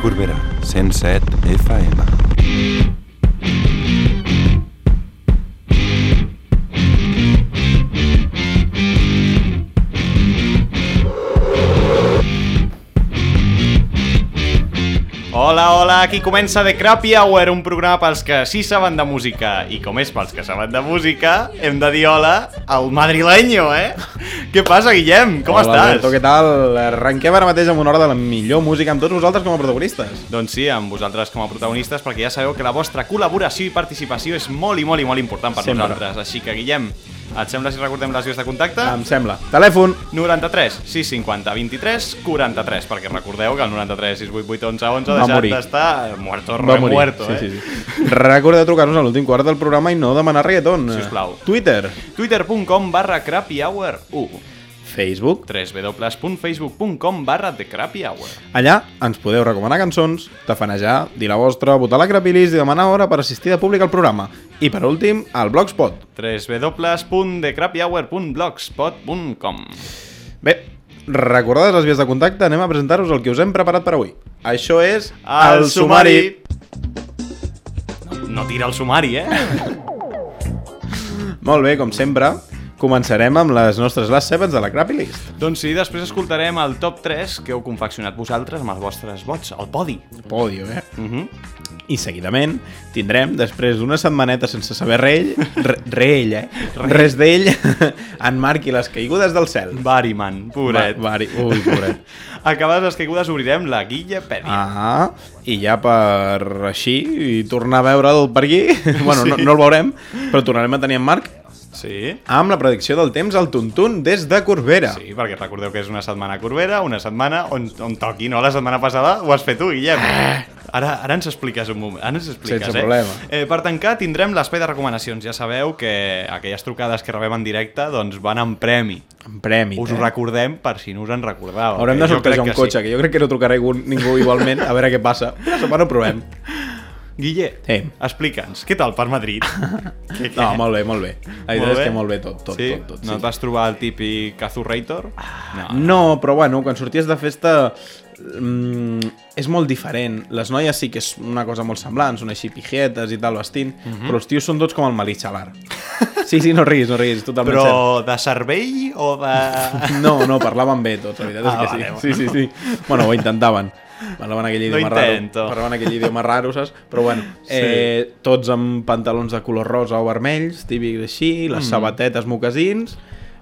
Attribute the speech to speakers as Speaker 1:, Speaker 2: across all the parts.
Speaker 1: Corbera, 107 FM.
Speaker 2: Hola, hola, aquí comença The Crappy Hour, un programa pels que sí saben de música. I com és pels que saben de música, hem de dir hola al madrileño, eh? Què passa, Guillem? Com
Speaker 3: Hola,
Speaker 2: estàs?
Speaker 3: Alberto, què tal? Arrenquem ara mateix amb una hora de la millor música amb tots vosaltres com a protagonistes.
Speaker 2: Doncs sí, amb vosaltres com a protagonistes, perquè ja sabeu que la vostra col·laboració i participació és molt i molt i molt important per
Speaker 3: Sempre.
Speaker 2: nosaltres. Així que, Guillem, et sembla si recordem les vies de contacte?
Speaker 3: Em sembla. Telèfon
Speaker 2: 93 650 23 43, perquè recordeu que el 93 688 11 11 ha deixat d'estar muerto, remuerto,
Speaker 3: sí,
Speaker 2: eh?
Speaker 3: sí, sí. Recordeu trucar-nos a l'últim quart del programa i no demanar reggaeton.
Speaker 2: Sisplau.
Speaker 3: Twitter,
Speaker 2: twitter.com barra crappyhour1
Speaker 3: Facebook.
Speaker 2: www.facebook.com barra The Crappy Hour.
Speaker 3: Allà ens podeu recomanar cançons, tafanejar, dir la vostra, votar la crapilist i demanar hora per assistir de públic al programa. I per últim, al Blogspot.
Speaker 2: www.thecrappyhour.blogspot.com
Speaker 3: Bé, recordades les vies de contacte, anem a presentar-vos el que us hem preparat per avui. Això és
Speaker 2: El sumari. No, no tira el sumari, eh?
Speaker 3: Molt bé, com sempre, començarem amb les nostres Last Sevens de la Crappy List.
Speaker 2: doncs sí, després escoltarem el top 3 que heu confeccionat vosaltres amb els vostres vots, el podi.
Speaker 3: Podio, eh?
Speaker 2: Uh -huh.
Speaker 3: I seguidament tindrem, després d'una setmaneta sense saber rell, re, reell, eh? Res d'ell, en Marc i les caigudes del cel.
Speaker 2: Bariman, pobret.
Speaker 3: Va, vari, ui, pobret.
Speaker 2: Acabades les caigudes obrirem la Guillepèdia.
Speaker 3: Ah, i ja per així i tornar a veure'l per aquí, bueno, no, no el veurem, però tornarem a tenir en Marc
Speaker 2: Sí.
Speaker 3: amb la predicció del temps al Tuntun des de Corbera.
Speaker 2: Sí, perquè recordeu que és una setmana corbera, una setmana on, on toqui, no? La setmana passada ho has fet tu, Guillem. Ara, ara ens expliques un moment, ara ens expliques,
Speaker 3: Sense
Speaker 2: eh?
Speaker 3: problema.
Speaker 2: Eh, per tancar, tindrem l'espai de recomanacions. Ja sabeu que aquelles trucades que rebem en directe doncs van en premi.
Speaker 3: En premi,
Speaker 2: Us
Speaker 3: eh?
Speaker 2: ho recordem per si no us en recordàveu.
Speaker 3: Haurem de
Speaker 2: jo
Speaker 3: sortejar un cotxe,
Speaker 2: sí.
Speaker 3: que jo crec que no trucarà ningú, ningú igualment, a veure què passa. La setmana ho provem.
Speaker 2: Guille,
Speaker 3: Sí.
Speaker 2: explica'ns, què tal per Madrid? què,
Speaker 3: No, molt bé, molt bé. La veritat és que molt bé tot, tot,
Speaker 2: sí?
Speaker 3: tot, tot.
Speaker 2: No et vas trobar el típic Azurrator? No.
Speaker 3: No, però bueno, quan sorties de festa mm, és molt diferent. Les noies sí que és una cosa molt semblant, són així pijietes i tal, vestint,
Speaker 2: Mhm.
Speaker 3: però els tios són tots com el Malitxalar. Sí, sí, no riguis, no riguis, totalment cert.
Speaker 2: Però de cervell o de...
Speaker 3: No, no, parlaven bé tots, la veritat
Speaker 2: Ah,
Speaker 3: és que
Speaker 2: vale,
Speaker 3: sí.
Speaker 2: bueno.
Speaker 3: Sí, sí, sí. Bueno, ho intentaven. Parlaven aquell idioma raro.
Speaker 2: intento.
Speaker 3: Parlaven aquell idioma raro, saps? Però bueno, eh, tots amb pantalons de color rosa o vermells, típics així, les sabatetes, mocasins...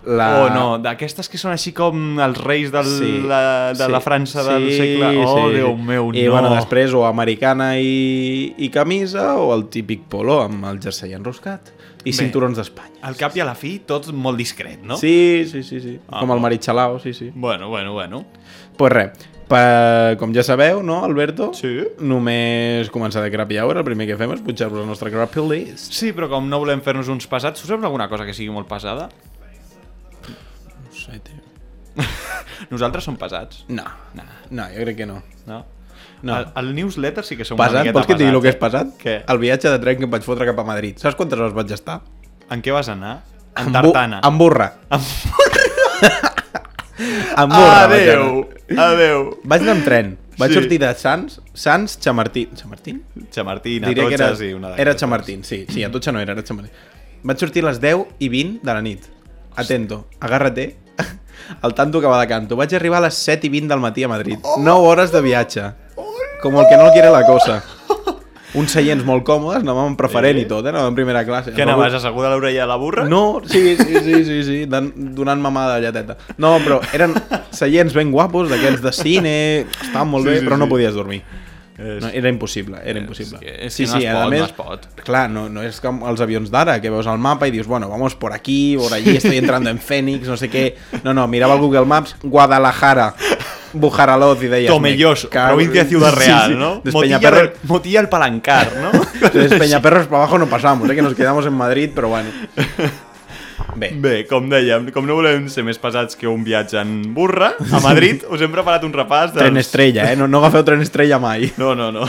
Speaker 3: La...
Speaker 2: Oh, no, d'aquestes que són així com els reis del,
Speaker 3: Sí,
Speaker 2: la, de
Speaker 3: sí,
Speaker 2: la França del
Speaker 3: sí,
Speaker 2: segle... Oh,
Speaker 3: sí.
Speaker 2: Déu meu,
Speaker 3: I
Speaker 2: no.
Speaker 3: bueno, després o americana i, i camisa o el típic polo amb el jersei enroscat i cinturons d'Espanya.
Speaker 2: Al cap i a la fi, tot molt discret, no?
Speaker 3: Sí, sí, sí, sí.
Speaker 2: Ah,
Speaker 3: Com el
Speaker 2: bo.
Speaker 3: Maritxalao, sí, sí.
Speaker 2: Bueno, bueno, bueno.
Speaker 3: Pues res, per, com ja sabeu, no, Alberto?
Speaker 2: Sí.
Speaker 3: Només començar de Crappy Hour, el primer que fem és pujar-vos la nostra Crappy List.
Speaker 2: Sí, però com no volem fer-nos uns pesats, us sembla alguna cosa que sigui molt pesada?
Speaker 3: No sé, tio.
Speaker 2: Nosaltres som pesats.
Speaker 3: No,
Speaker 2: Nah,
Speaker 3: no, jo crec que no.
Speaker 2: no?
Speaker 3: No.
Speaker 2: El, el newsletter sí que som una
Speaker 3: Pesat,
Speaker 2: miqueta
Speaker 3: vols que et digui el que és pesat?
Speaker 2: Què?
Speaker 3: El viatge de tren que em vaig fotre cap a Madrid. Saps quantes hores vaig estar?
Speaker 2: En què vas anar? En
Speaker 3: bu-
Speaker 2: tartana.
Speaker 3: En burra. En burra. vaig
Speaker 2: Adeu,
Speaker 3: anar.
Speaker 2: adeu.
Speaker 3: Vaig anar amb tren. Vaig
Speaker 2: Sí.
Speaker 3: sortir de Sants, Sants, Chamartín. Chamartín?
Speaker 2: Xamartín,
Speaker 3: Diria que era,
Speaker 2: i una
Speaker 3: era. Chamartín, sí. Sí, Atotxa no era, era Chamartín. Vaig sortir a les 10 i 20 de la nit. Atento, agárrate. El tanto que va de canto. Vaig arribar a les 7 i 20 del matí a Madrid. 9 hores de viatge. Com el que no quiere la cosa. Uns seients molt còmodes, anàvem en preferent
Speaker 2: Sí?
Speaker 3: i tot, eh? anàvem en primera classe.
Speaker 2: Què anaves, asseguda a l'orella de la burra?
Speaker 3: No, sí, sí, sí, sí, sí donant mamada de lleteta. No, però eren seients ben guapos, d'aquests de cine, estaven molt
Speaker 2: Sí,
Speaker 3: bé,
Speaker 2: sí,
Speaker 3: però no
Speaker 2: sí.
Speaker 3: podies dormir.
Speaker 2: És-
Speaker 3: No, era impossible, era impossible.
Speaker 2: que- és que no es pot, no es pot.
Speaker 3: Clar, no, no és com els avions d'ara, que veus el mapa i dius, bueno, vamos por aquí, por allí, estoy entrando en Fénix, no sé què. No, no, mirava el Google Maps, Guadalajara, Bujaraloz deies...
Speaker 2: Tomelloso,
Speaker 3: me cago-
Speaker 2: provincia de Ciudad
Speaker 3: Sí,
Speaker 2: Real,
Speaker 3: sí.
Speaker 2: ¿no?
Speaker 3: Des
Speaker 2: Motilla,
Speaker 3: Peñaperros,
Speaker 2: Motilla el Palancar, ¿no?
Speaker 3: des Peñaperros para abajo no pasamos, eh, que nos quedamos en Madrid, però bueno. Bé,
Speaker 2: Bé, com dèiem, com no volem ser més pesats que un viatge en burra a Madrid, us hem preparat un repàs dels...
Speaker 3: tren estrella, eh? No, no agafeu tren estrella mai.
Speaker 2: No, no, no.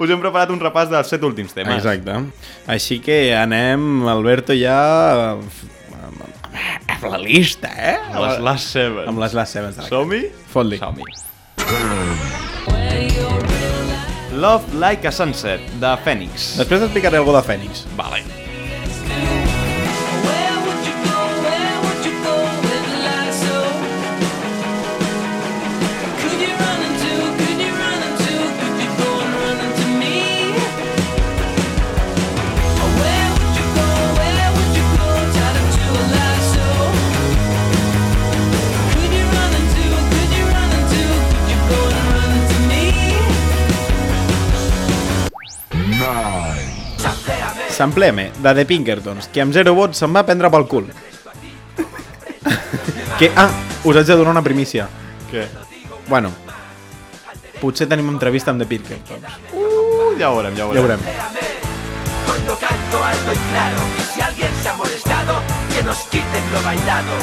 Speaker 2: Us hem preparat un repàs dels set últims temes.
Speaker 3: Exacte. Així que anem, Alberto, ja amb la lista, eh?
Speaker 2: Amb les last seven.
Speaker 3: Amb les last sevens
Speaker 2: Som-hi?
Speaker 3: Fot-li.
Speaker 2: Som-hi. Love Like a Sunset, de Phoenix.
Speaker 3: Després t'explicaré alguna de Fènix.
Speaker 2: Vale.
Speaker 3: Sampleme, de The Pinkertons, que amb zero vots se'n va prendre pel cul. que, ah, us haig de donar una primícia.
Speaker 2: Què?
Speaker 3: Bueno, potser tenim entrevista amb The Pinkertons.
Speaker 2: Uh, ja ho veurem, ja ho
Speaker 3: Ja
Speaker 2: veurem.
Speaker 3: veurem.
Speaker 4: Cuando canto alto y claro Y si alguien se ha molestado Que nos quiten lo bailado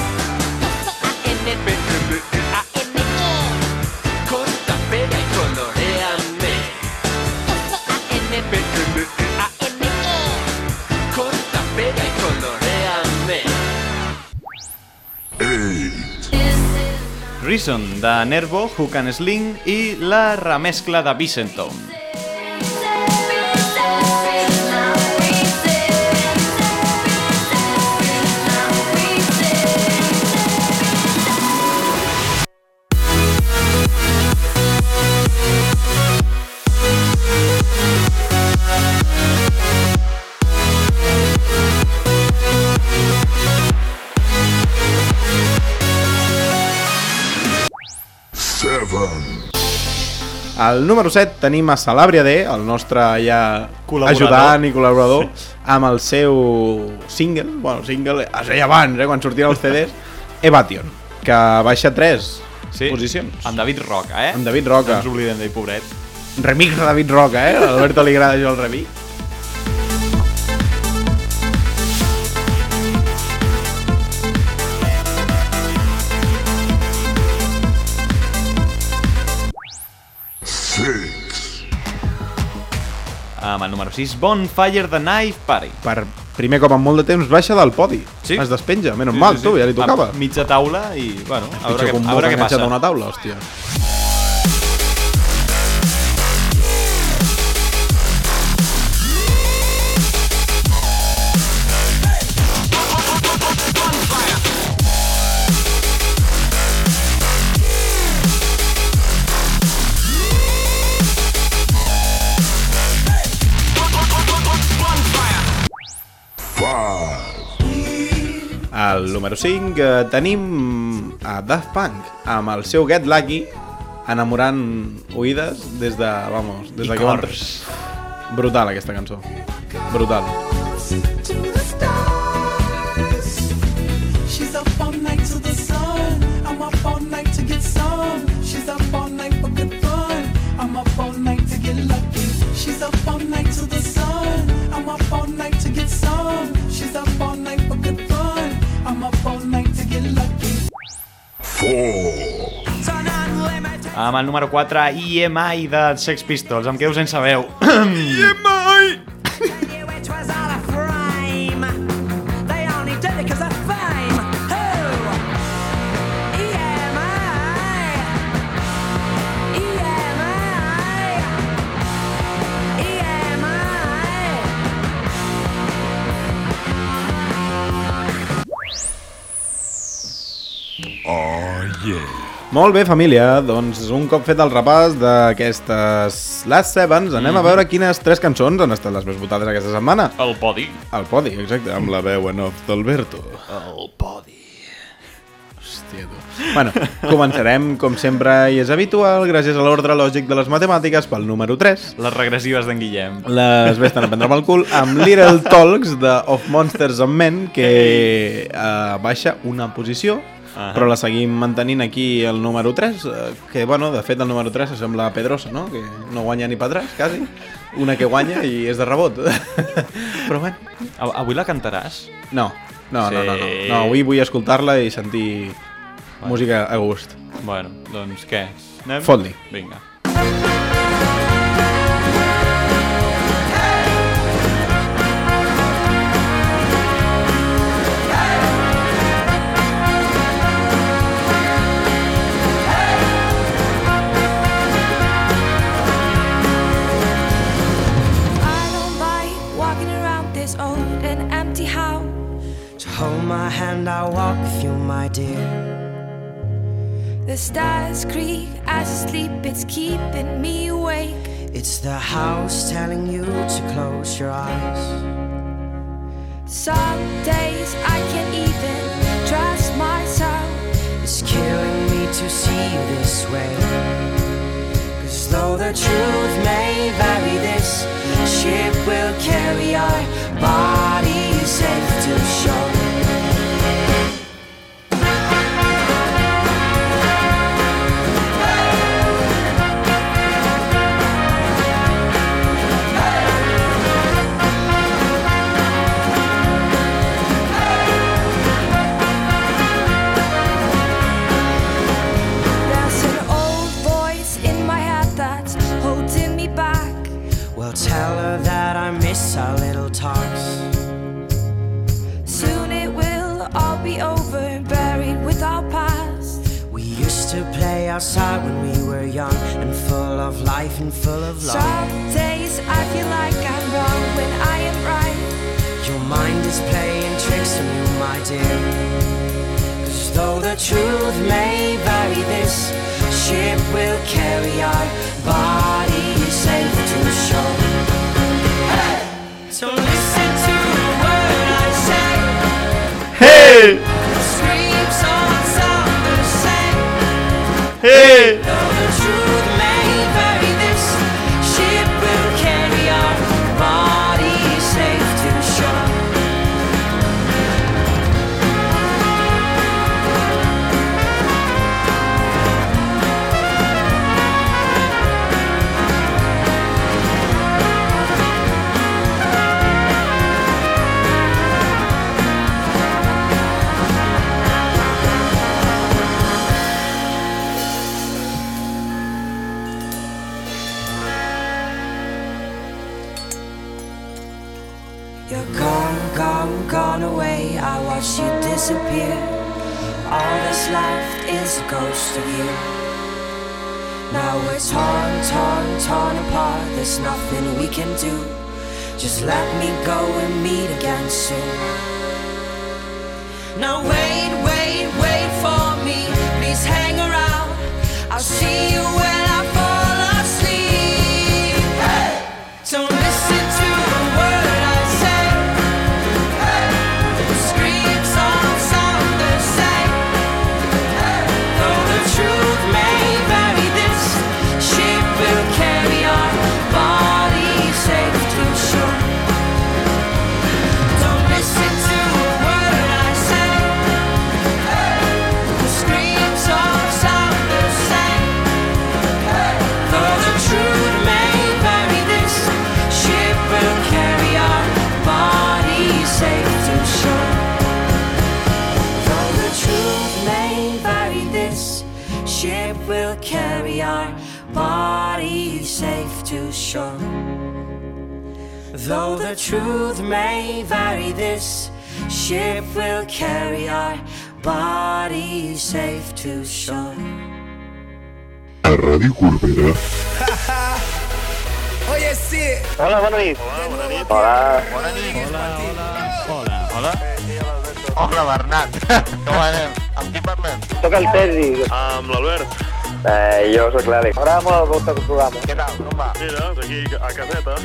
Speaker 2: Reason, de Nervo, Hook and Sling i la remescla de Vicenton.
Speaker 3: Al número 7 tenim a Salàbria D, el nostre ja
Speaker 2: Col·laborador.
Speaker 3: ajudant i col·laborador, amb el seu single, bueno, single, es deia abans, eh, quan sortien els CDs, Evation, que baixa 3
Speaker 2: Sí,
Speaker 3: posicions.
Speaker 2: amb David Roca, eh?
Speaker 3: Amb David Roca.
Speaker 2: No ens oblidem d'ell, pobret.
Speaker 3: Remix de David Roca, eh? A l'Alberto li agrada jo el remix.
Speaker 2: Amb el número 6, Bonfire the Knife Party.
Speaker 3: Per primer cop en molt de temps baixa del podi.
Speaker 2: Sí.
Speaker 3: Es despenja, menys mal, tu, ja li tocava.
Speaker 2: Amb mitja taula i, bueno, a veure, què, a veure què passa.
Speaker 3: a una taula, hòstia. 5 eh, tenim a Daft Punk amb el seu Get Lucky enamorant oïdes des de, vamos, des
Speaker 2: I
Speaker 3: de que van... Brutal aquesta cançó. Brutal.
Speaker 2: Amb el número 4, EMI de Sex Pistols. Amb què us en sabeu? EMI!
Speaker 3: Molt bé, família, doncs un cop fet el repàs d'aquestes Last Sevens, anem a veure quines tres cançons han estat les més votades aquesta setmana.
Speaker 2: El podi.
Speaker 3: Al podi, exacte, amb la veu en off d'Alberto.
Speaker 2: El podi.
Speaker 3: Hòstia, tu. Bueno, començarem, com sempre i és habitual, gràcies a l'ordre lògic de les matemàtiques pel número 3.
Speaker 2: Les regressives d'en Guillem.
Speaker 3: Les vesten a prendre pel cul amb Little Talks de Of Monsters and Men, que uh, baixa una posició,
Speaker 2: Ahà.
Speaker 3: però la seguim mantenint aquí el número 3, eh, que, bueno, de fet el número 3 sembla a Pedrosa, no? Que no guanya ni per atrás, quasi. Una que guanya i és de rebot. però bueno,
Speaker 2: Avui la cantaràs?
Speaker 3: no, no, no, no, no.
Speaker 2: Sí.
Speaker 3: no avui vull escoltar-la i sentir música a gust.
Speaker 2: Bueno, doncs què? Anem?
Speaker 3: Fot-li.
Speaker 2: Vinga.
Speaker 5: hold dear.
Speaker 6: The stars creak as I sleep, it's keeping me awake.
Speaker 5: It's the house telling you to close your eyes.
Speaker 6: Some days I can't even trust myself.
Speaker 5: It's killing me to see you this way. Cause though the truth may vary, this ship will carry our bodies safe talks.
Speaker 6: Soon it will all be over, buried with our past.
Speaker 5: We used to play outside when we were young and full of life and full of love.
Speaker 6: Some days I feel like I'm wrong when I am right.
Speaker 5: Your mind is playing tricks on you, my dear. Cause though the truth may vary, this ship will carry our bodies Hey!
Speaker 2: Hey!
Speaker 5: Ghost of you. Now we're torn, torn, torn apart. There's nothing we can do. Just let me go and meet again soon. Now wait, wait, wait for me. Please hang around. I'll see you when ship will carry our bodies safe to shore. Though the truth may vary, this ship will carry our bodies safe to shore.
Speaker 7: A Ràdio Corbera
Speaker 8: Oye, sí.
Speaker 9: Hola, bona nit. Hola, bona nit.
Speaker 2: Hola, hola.
Speaker 9: Hola, Bernat. Com anem? Amb qui parlem? Soc el Sergi. Amb l'Albert. Eh, jo sóc l'Àlex. M'agrada molt el vostre programa. Què tal? Com va? Mira, aquí a caseta.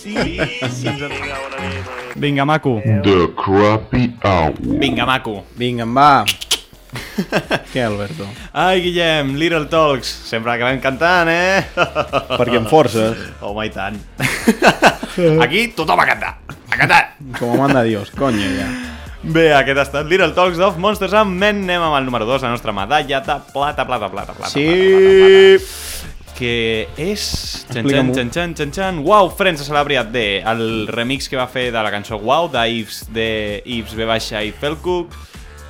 Speaker 2: Sí, sí. Vinga, bona nit. Vinga, maco.
Speaker 7: The Crappy Hour.
Speaker 2: Vinga, maco.
Speaker 3: Vinga, em va. Què, Alberto?
Speaker 2: Ai, Guillem, Little Talks. Sempre acabem cantant, eh?
Speaker 3: Perquè em forces.
Speaker 2: Home, i tant. Aquí tothom a cantar. Cantar.
Speaker 3: Com a manda Dios, coño, ja.
Speaker 2: Bé, aquest ha estat Little Talks of Monsters amb Men. Anem amb el número 2, la nostra medalla de plata, plata, plata, plata.
Speaker 3: Sí.
Speaker 2: Plata, plata, que és... Xan, xan,
Speaker 3: Explica'm-ho.
Speaker 2: xan, xan, xan, xan. Wow, Friends a Celebriat Day, el remix que va fer de la cançó Wow, de Yves, de Yves V baixa i Felcook,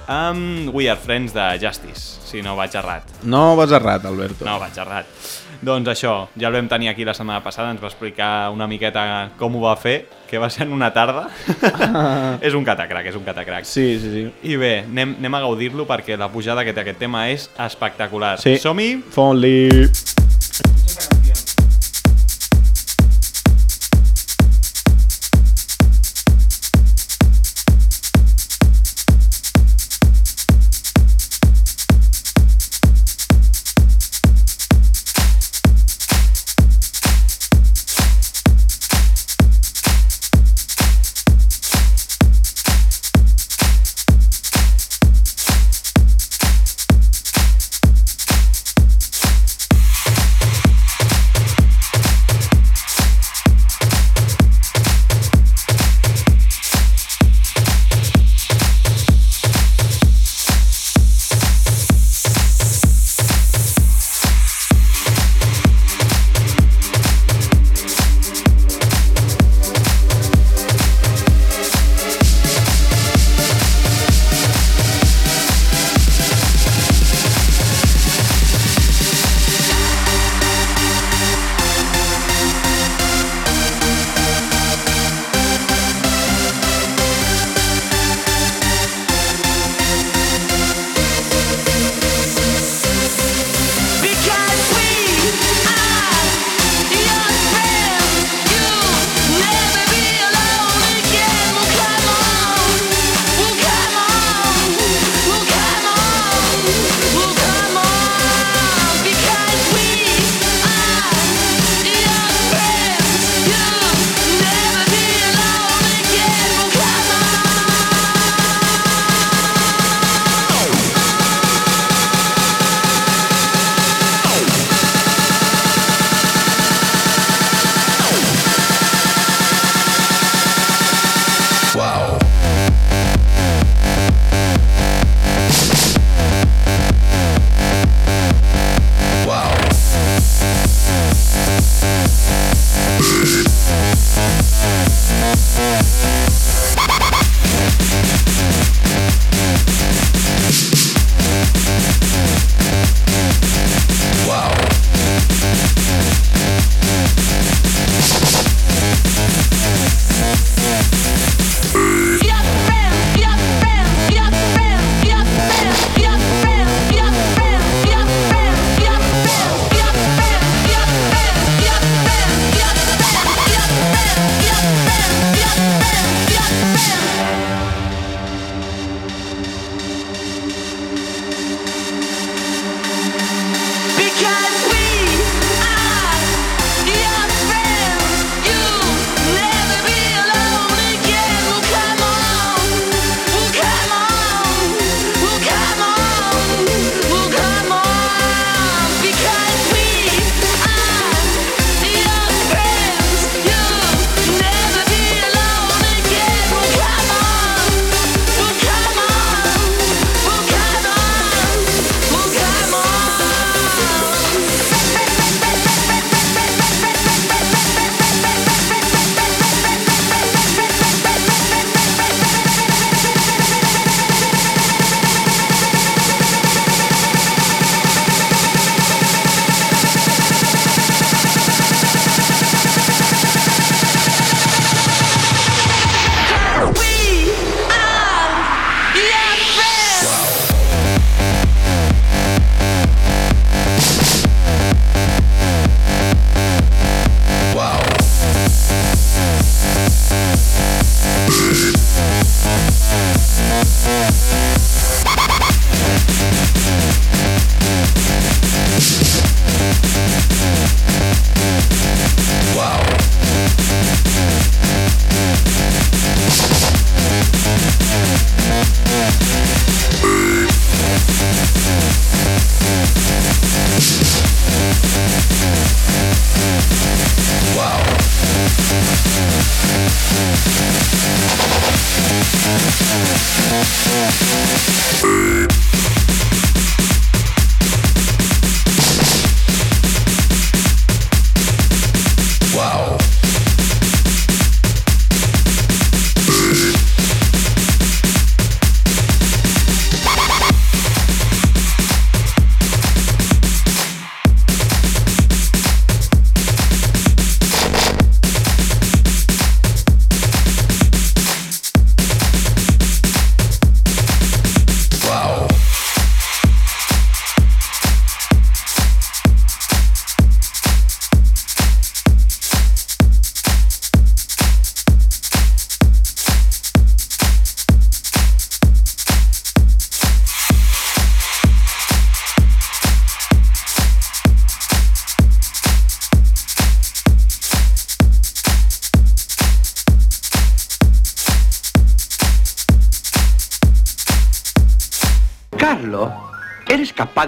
Speaker 2: amb We Are Friends de Justice, si no vaig errat.
Speaker 3: No vas errat, Alberto.
Speaker 2: No, vaig errat. Doncs això, ja el vam tenir aquí la setmana passada, ens va explicar una miqueta com ho va fer, que va ser en una tarda. és un catacrac, és un catacrac.
Speaker 3: Sí, sí, sí.
Speaker 2: I bé, anem, anem a gaudir-lo perquè la pujada que té aquest tema és espectacular.
Speaker 3: Sí.
Speaker 2: Som-hi!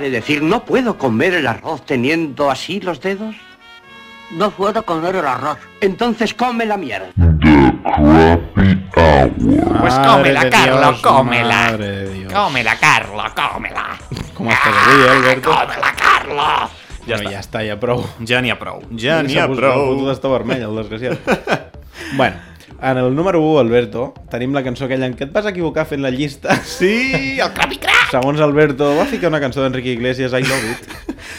Speaker 10: De decir no puedo comer el arroz teniendo así los dedos? No puedo comer el arroz. Entonces come la mierda.
Speaker 2: Pues cómela,
Speaker 3: de
Speaker 2: Carlo,
Speaker 3: Dios,
Speaker 2: cómela.
Speaker 3: de Dios.
Speaker 2: Cómela, Carlo, cómela.
Speaker 3: Com estàs avui, eh, Alberto?
Speaker 2: Cómela, Carlo. Ja
Speaker 3: no,
Speaker 2: està.
Speaker 3: ja està, ja prou.
Speaker 2: Ja n'hi ha prou. Ja n'hi ha prou.
Speaker 3: Vermell, el desgraciat. bueno, en el número 1, Alberto, tenim la cançó aquella en què et vas equivocar fent la llista.
Speaker 2: Sí, el Crapi Crack.
Speaker 3: Segons Alberto, va ficar una cançó d'Enrique Iglesias, I Love It.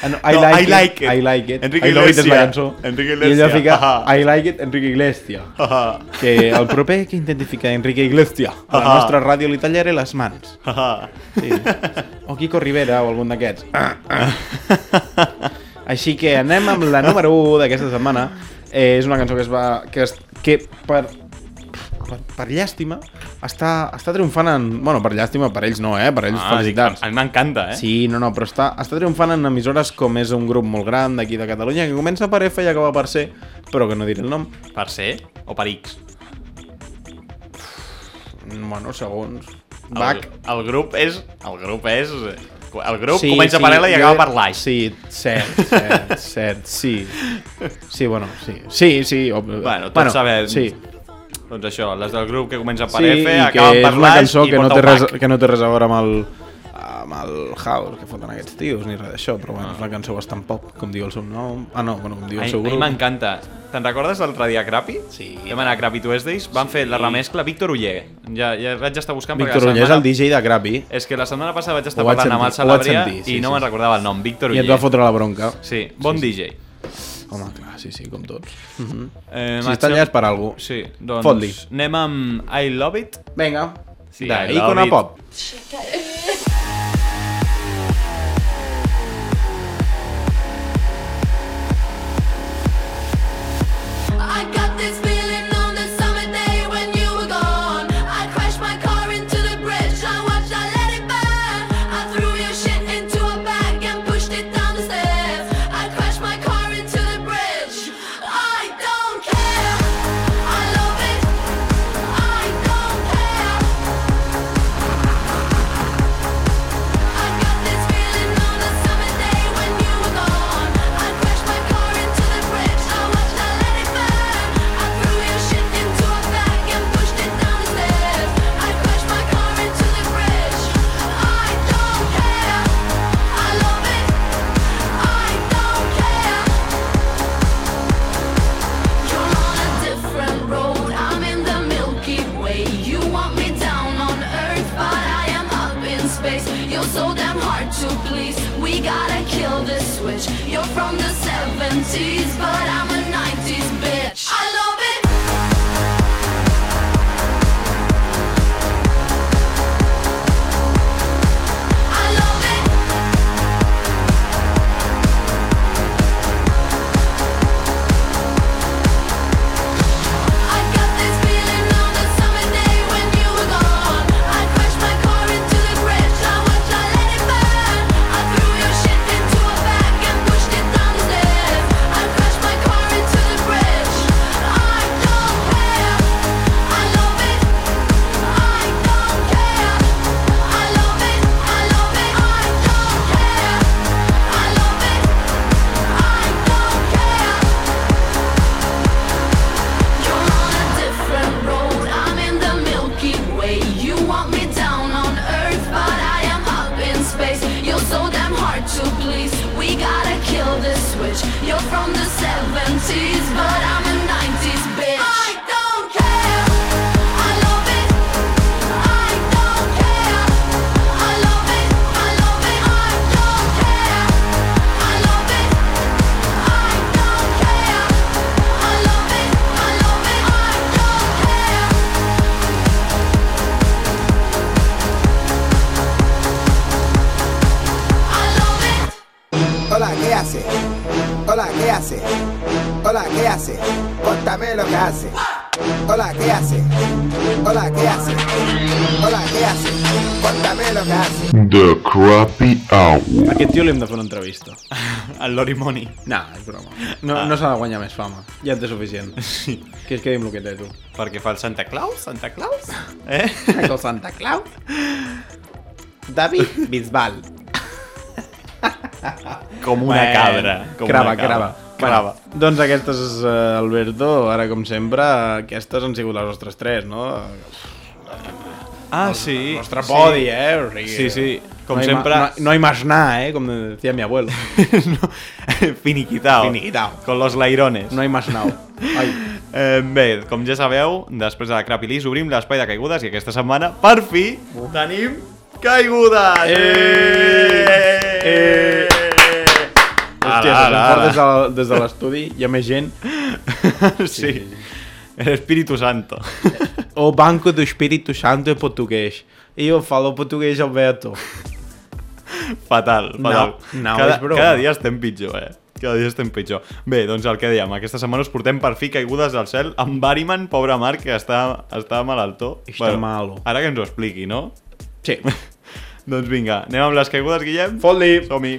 Speaker 3: Ah, no, I,
Speaker 2: No,
Speaker 3: like
Speaker 2: I like it.
Speaker 3: I like it.
Speaker 2: Enrique
Speaker 3: I Love It és la
Speaker 2: Iglesias.
Speaker 3: cançó.
Speaker 2: Enrique
Speaker 3: I ell va
Speaker 2: Iglesias.
Speaker 3: ficar
Speaker 2: Ajá.
Speaker 3: I like it, Enrique Iglesias.
Speaker 2: Ajá.
Speaker 3: Que el proper que intenti ficar Enrique Iglesias a la nostra ràdio li tallaré les mans.
Speaker 2: Ajá.
Speaker 3: Sí. O Kiko Rivera o algun d'aquests. Així que anem amb la número 1 d'aquesta setmana. Eh, és una cançó que es va... que, es, que per, per, per llàstima està, està triomfant en... Bueno, per llàstima, per ells no, eh? Per ells
Speaker 2: Ah,
Speaker 3: felicitats.
Speaker 2: A mi m'encanta, eh?
Speaker 3: Sí, no, no, però està, està triomfant en emissores com és un grup molt gran d'aquí de Catalunya, que comença per F i acaba per C, però que no diré el nom.
Speaker 2: Per C o per X?
Speaker 3: Bueno, segons...
Speaker 2: El,
Speaker 3: Bach.
Speaker 2: el grup és... El grup és... El grup
Speaker 3: Sí,
Speaker 2: comença
Speaker 3: sí,
Speaker 2: per L i acaba per l'Aix.
Speaker 3: Sí, cert, cert, cert, sí. Sí, bueno, sí. Sí, sí. ob-
Speaker 2: Bueno, tots sabem.
Speaker 3: Sí,
Speaker 2: Doncs això, les del grup que comença per
Speaker 3: sí
Speaker 2: F,
Speaker 3: i que
Speaker 2: acaben
Speaker 3: és
Speaker 2: per
Speaker 3: una cançó
Speaker 2: i
Speaker 3: que no, té res, que no té res a veure amb el, amb el house que foten aquests tios, ni res d'això, però bueno, és una cançó bastant pop, com diu el seu nom. Ah, no, bueno, com diu
Speaker 2: A,
Speaker 3: el
Speaker 2: a
Speaker 3: seu
Speaker 2: mi
Speaker 3: grup.
Speaker 2: m'encanta. Te'n recordes l'altre dia a Crapi?
Speaker 3: Sí.
Speaker 2: Vam anar a Crapi Tuesdays, van fer la remescla Víctor Uller. Ja, ja vaig estar buscant perquè
Speaker 3: Víctor Uller és
Speaker 2: setmana...
Speaker 3: el DJ de Crapi
Speaker 2: És que la setmana passada vaig estar
Speaker 3: Ho vaig
Speaker 2: parlant amb el
Speaker 3: sentir, ho vaig
Speaker 2: Salabria
Speaker 3: sentir, sí,
Speaker 2: i no
Speaker 3: sí,
Speaker 2: me'n
Speaker 3: sí.
Speaker 2: recordava el nom, Víctor
Speaker 3: i
Speaker 2: Uller.
Speaker 3: et va fotre la bronca.
Speaker 2: Sí, bon DJ.
Speaker 3: Home, clar, sí, sí, com tots.
Speaker 2: Eh,
Speaker 3: Si
Speaker 2: marxem-
Speaker 3: està allà és per algú.
Speaker 2: Sí, doncs
Speaker 3: Fot-li.
Speaker 2: anem amb I Love It.
Speaker 3: Vinga,
Speaker 2: Sí,
Speaker 3: de
Speaker 2: I Love
Speaker 3: Icona
Speaker 2: It.
Speaker 3: Pop.
Speaker 6: I
Speaker 3: Aquest tio li hem de fer una entrevista.
Speaker 2: El Lori Money.
Speaker 3: No, és broma. No,
Speaker 2: Ah.
Speaker 3: no s'ha de guanyar més fama. Ja en té suficient.
Speaker 2: Sí.
Speaker 3: Que es quedi amb el que té, tu.
Speaker 2: Perquè fa el Santa Claus? Santa Claus? Eh?
Speaker 3: El Santa Claus. David Bisbal.
Speaker 2: Com una
Speaker 3: Bueno,
Speaker 2: cabra. Com
Speaker 3: crava,
Speaker 2: una cabra.
Speaker 3: crava. Bueno, doncs aquestes, eh, Alberto, ara com sempre, aquestes han sigut les nostres tres, no?
Speaker 2: Ah,
Speaker 3: El-
Speaker 2: sí.
Speaker 3: El nostre
Speaker 2: sí.
Speaker 3: podi, eh? O sigui,
Speaker 2: Sí, sí. Com
Speaker 3: no ma- no, no hay más nada, eh? Com decía mi abuelo.
Speaker 2: Finiquitao.
Speaker 3: Finiquitao.
Speaker 2: Con los lairones.
Speaker 3: No hay más. Ai.
Speaker 2: Eh, bé, com ja sabeu, després de la Crapilis obrim l'espai de caigudes i aquesta setmana, per fi, tenim caigudes! Eh!
Speaker 3: Eh! Hòstia,
Speaker 2: Ara, ara,
Speaker 3: des de, des de l'estudi, hi ha més gent.
Speaker 2: Sí. El Espíritu Santo.
Speaker 3: O Banco do Espírito Santo em E eu falo português, Alberto.
Speaker 2: Fatal, fatal.
Speaker 3: no,
Speaker 2: cada,
Speaker 3: és broma.
Speaker 2: cada dia estem pitjor, eh? Cada dia estem pitjor. Bé, doncs el que dèiem, aquesta setmana us portem per fi caigudes del cel amb Bariman, pobre Marc, que està, està malaltó.
Speaker 3: Està malo.
Speaker 2: Ara que ens ho expliqui, no?
Speaker 3: Sí.
Speaker 2: doncs vinga, anem amb les caigudes, Guillem?
Speaker 3: Fot-li!
Speaker 2: Som-hi.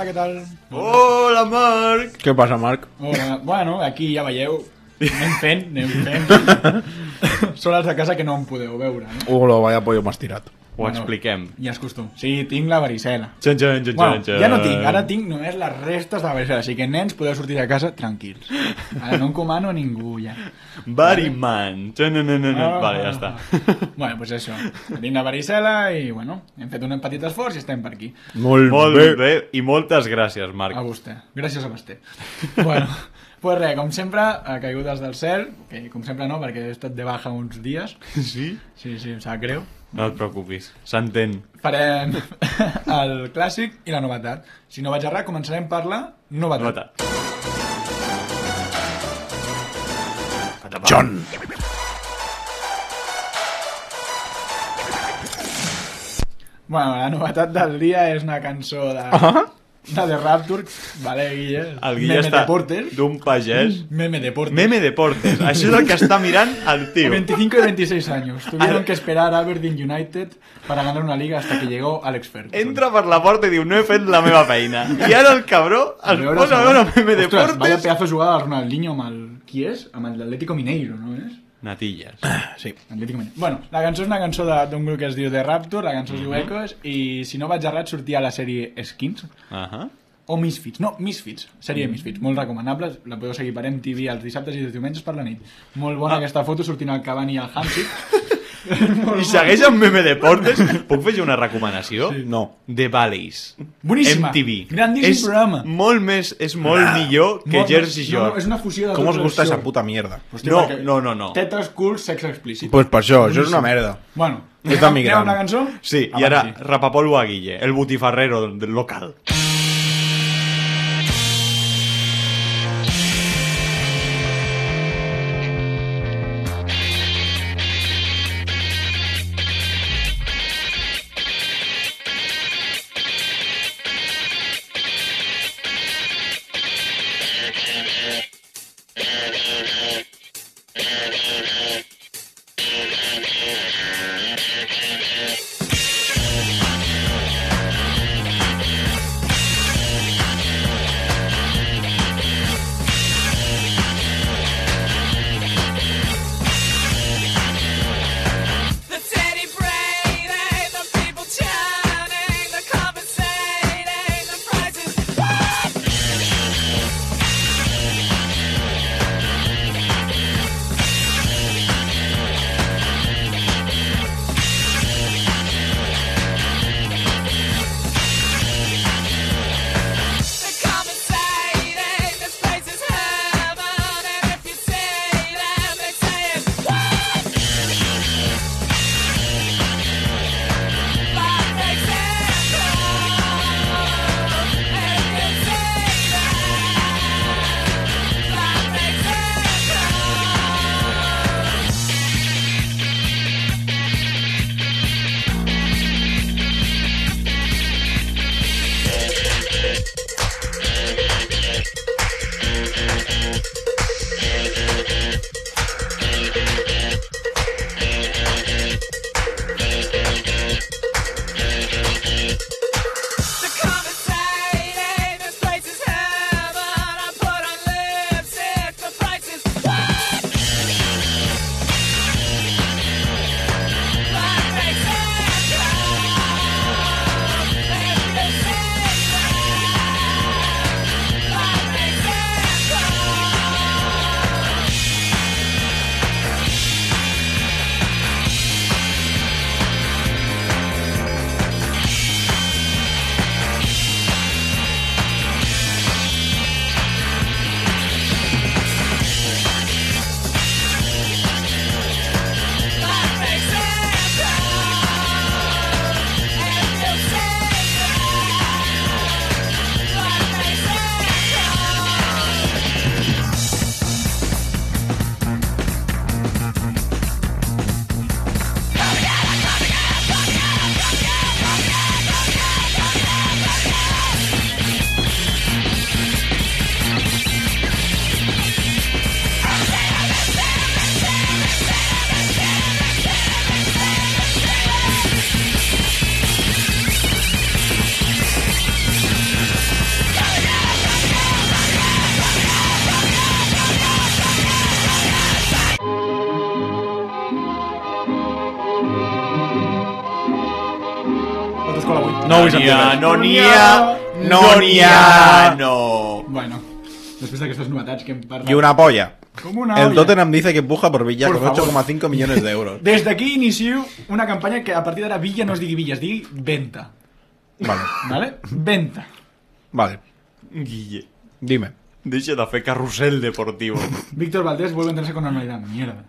Speaker 11: Hola, què tal?
Speaker 2: Hola, Marc!
Speaker 3: Què passa, Marc?
Speaker 11: Hola. Bueno, aquí ja veieu, anem fent, anem fent. Són els de casa que no em podeu veure, no?
Speaker 3: Hola, vaya pollo más tirat.
Speaker 2: Ho expliquem.
Speaker 11: Ja és costum. Sí, tinc la varicela.
Speaker 2: Txan, txan, txan,
Speaker 11: Bueno,
Speaker 2: txan,
Speaker 11: ja no tinc, ara tinc només les restes de la varicela, així que nens podeu sortir de casa tranquils. Ara no encomano a ningú ja.
Speaker 2: No, no.
Speaker 11: Ah.
Speaker 2: Vale, ja està.
Speaker 11: Bueno, pues això. Tinc la varicela i, bueno, hem fet un petit esforç i estem per aquí.
Speaker 2: Molt, Molt bé. bé. I moltes gràcies, Marc.
Speaker 11: A vostè. Gràcies a vostè. bueno, pues res, com sempre, a caigudes del cel, que com sempre no, perquè he estat de baja uns dies.
Speaker 2: Sí?
Speaker 11: Sí, sí, em sap greu.
Speaker 2: No et preocupis, s'entén.
Speaker 11: Farem el clàssic i la novetat. Si no vaig errar, començarem per la novetat.
Speaker 2: novetat.
Speaker 3: John!
Speaker 11: Bueno, la novetat del dia és una cançó de...
Speaker 2: Ah.
Speaker 11: De The Rapture, vale, Guille?
Speaker 2: El Guille
Speaker 11: Meme
Speaker 2: està
Speaker 11: Deportes.
Speaker 2: d'un pagès.
Speaker 11: Meme Deportes.
Speaker 2: Meme Deportes. Això és el que està mirant el tio.
Speaker 11: 25 y 26 años. Tuvieron que esperar a Aberdeen United para ganar una liga hasta que llegó Alex Ferguson.
Speaker 2: Entra per la porta i diu, no he fet la meva feina. I ara el cabró es posa a veure Meme
Speaker 11: Ostres,
Speaker 2: Deportes.
Speaker 11: vaya pedazo de jugada de Ronaldinho amb el... Qui és? Amb l'Atlético Mineiro, no és?
Speaker 2: Natilles.
Speaker 3: Sí.
Speaker 11: Atlético Mineiro. Bueno, la cançó és una cançó d'un grup que es diu The Rapture, la cançó es diu
Speaker 2: Mhm.
Speaker 11: Echoes, i si no vaig errat sortia a la sèrie Skins,
Speaker 2: Ahà.
Speaker 11: o Misfits, no, Misfits, sèrie de Misfits, molt recomanable, la podeu seguir per MTV els dissabtes i els diumenges per la nit. Molt bona
Speaker 2: Ah.
Speaker 11: aquesta foto sortint al Cavani i al Hamsik.
Speaker 2: I segueix amb Meme Deportes. Puc fer una recomanació?
Speaker 3: Sí. No.
Speaker 2: The Valleys.
Speaker 11: Boníssima.
Speaker 2: MTV.
Speaker 11: Grandíssim
Speaker 2: és
Speaker 11: programa.
Speaker 2: molt més, és molt millor que
Speaker 11: Molt-
Speaker 2: Jersey
Speaker 11: no,
Speaker 2: Shore.
Speaker 11: és una fusió de
Speaker 3: Com
Speaker 11: tots
Speaker 3: us gusta esa puta mierda?
Speaker 11: Hòstia,
Speaker 2: No, no, no, no.
Speaker 11: Tetes, cul, sexe explícit.
Speaker 3: Pues per això, això és una
Speaker 11: Boníssim.
Speaker 3: merda.
Speaker 11: Bueno,
Speaker 3: És
Speaker 11: anem amb la cançó?
Speaker 2: Sí, i ara rapapolvo a Guille, el botifarrero local.
Speaker 11: Busco la 8.
Speaker 3: No vull sentir
Speaker 2: ha,
Speaker 3: res.
Speaker 2: no.
Speaker 11: Bueno, després d'aquestes novetats que hem parlat...
Speaker 3: Y una polla.
Speaker 11: Com una
Speaker 3: El
Speaker 11: olla.
Speaker 3: Tottenham dice que empuja por Villa
Speaker 11: Por
Speaker 3: con
Speaker 11: favor.
Speaker 3: 8,5 millones de euros.
Speaker 11: Des d'aquí inicio una campanya que a partir d'ara Villa no es digui Villa, es digui Venta.
Speaker 3: Vale,
Speaker 11: ¿Vale? Venta.
Speaker 3: vale.
Speaker 2: Guille,
Speaker 3: Dime.
Speaker 2: deixa de fer carrusel deportivo.
Speaker 11: Víctor Valdés vuelve a entrarse con normalidad. Mierda.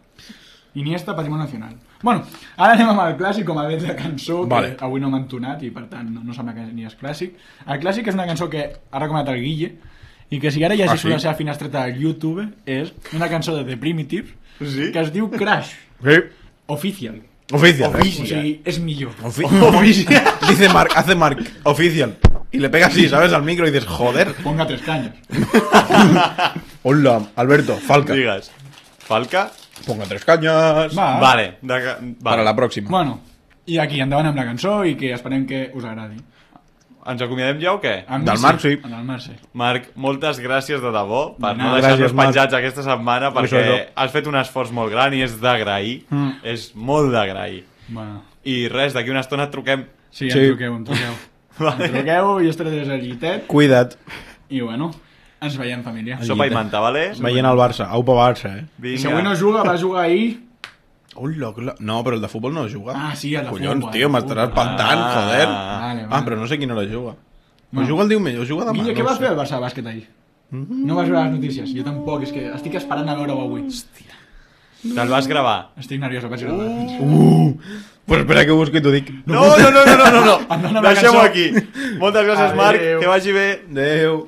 Speaker 11: Iniesta, Patrimonio Nacional. Bueno, ara anem amb el clàssic, com a bé de cançó,
Speaker 3: Vale.
Speaker 11: que avui no m'ha entonat i per tant no, no sembla que ni és clàssic. El clàssic és una cançó que ha recomanat el Guille i que si ara llegis
Speaker 3: Ah, sí?
Speaker 11: la seva finestreta al YouTube és una cançó de The Primitive
Speaker 2: Sí?
Speaker 11: que es diu Crash
Speaker 3: Sí.
Speaker 11: Official.
Speaker 3: Oficial.
Speaker 11: O sigui, és millor.
Speaker 3: Ofi- Oficial. Dice Mark, hace Mark, oficial. Y le pega así, ¿sabes? Al micro y dices, joder.
Speaker 11: Ponga tres caños.
Speaker 3: Hola, Alberto, Falca.
Speaker 2: Digues. Falca?
Speaker 3: Ponga tres cañas.
Speaker 11: Va.
Speaker 2: Vale. De, vale.
Speaker 3: Para la próxima.
Speaker 11: Bueno, i aquí, endavant amb la cançó i que esperem que us agradi.
Speaker 2: Ens acomiadem ja o què?
Speaker 11: A mi
Speaker 3: Del Marc, sí.
Speaker 11: En el Marc, sí.
Speaker 2: Marc, moltes gràcies de debò per no
Speaker 11: nada.
Speaker 2: deixar-nos penjats aquesta setmana perquè has fet un esforç molt gran i és d'agrair.
Speaker 11: Mm.
Speaker 2: És molt d'agrair.
Speaker 11: Bueno.
Speaker 2: I res, d'aquí una estona et truquem.
Speaker 11: Sí,
Speaker 3: Sí.
Speaker 11: em truqueu, em truqueu.
Speaker 2: Vale.
Speaker 11: Em truqueu i estaré des del llitet.
Speaker 3: Cuida't.
Speaker 11: I bueno, ens veiem, família.
Speaker 2: Sopa i manta, vale?
Speaker 3: Veient el Barça. Aupa Barça, eh?
Speaker 11: I si avui no juga, va jugar ahir...
Speaker 3: Hola. No, però el de futbol no juga.
Speaker 11: Ah, sí, el de
Speaker 3: Collons,
Speaker 11: futbol,
Speaker 3: tio,
Speaker 11: el
Speaker 3: m'estaràs pantant,
Speaker 2: Ah.
Speaker 3: joder.
Speaker 11: Vale,
Speaker 3: Ah,
Speaker 11: vale.
Speaker 3: però no sé quina hora juga. O
Speaker 11: No.
Speaker 3: juga el diumenge, o juga demà.
Speaker 11: Què
Speaker 3: no
Speaker 11: va
Speaker 3: ho sé.
Speaker 11: fer el Barça de bàsquet ahir? No vas veure les notícies? Jo tampoc, és que estic esperant a veure-ho avui.
Speaker 2: Te'l vas gravar?
Speaker 11: Estic nerviós, ho vaig gravar.
Speaker 3: Uh, pues espera que busco i t'ho dic.
Speaker 2: No, no, no, no, no, no, no. Deixem-ho
Speaker 11: cançó.
Speaker 2: aquí. Moltes gràcies, Marc.
Speaker 11: Adéu.
Speaker 2: Que vagi bé.
Speaker 3: Adéu.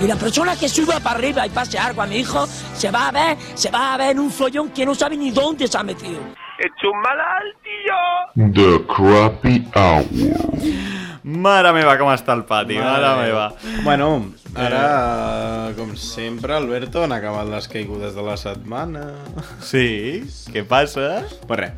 Speaker 12: Y la persona que suba para arriba y pase algo a mi hijo se va a ver, se va a ver en un follón que no sabe ni dónde se ha metido.
Speaker 9: Ets un malalt, tio!
Speaker 7: The Crappy Hour.
Speaker 2: Mare meva, com està el pati, mare,
Speaker 3: Mare
Speaker 2: meva.
Speaker 3: Bueno, ara, com sempre, Alberto, han acabat les caigudes de la setmana.
Speaker 2: Sí? Què passa?
Speaker 3: Pues res.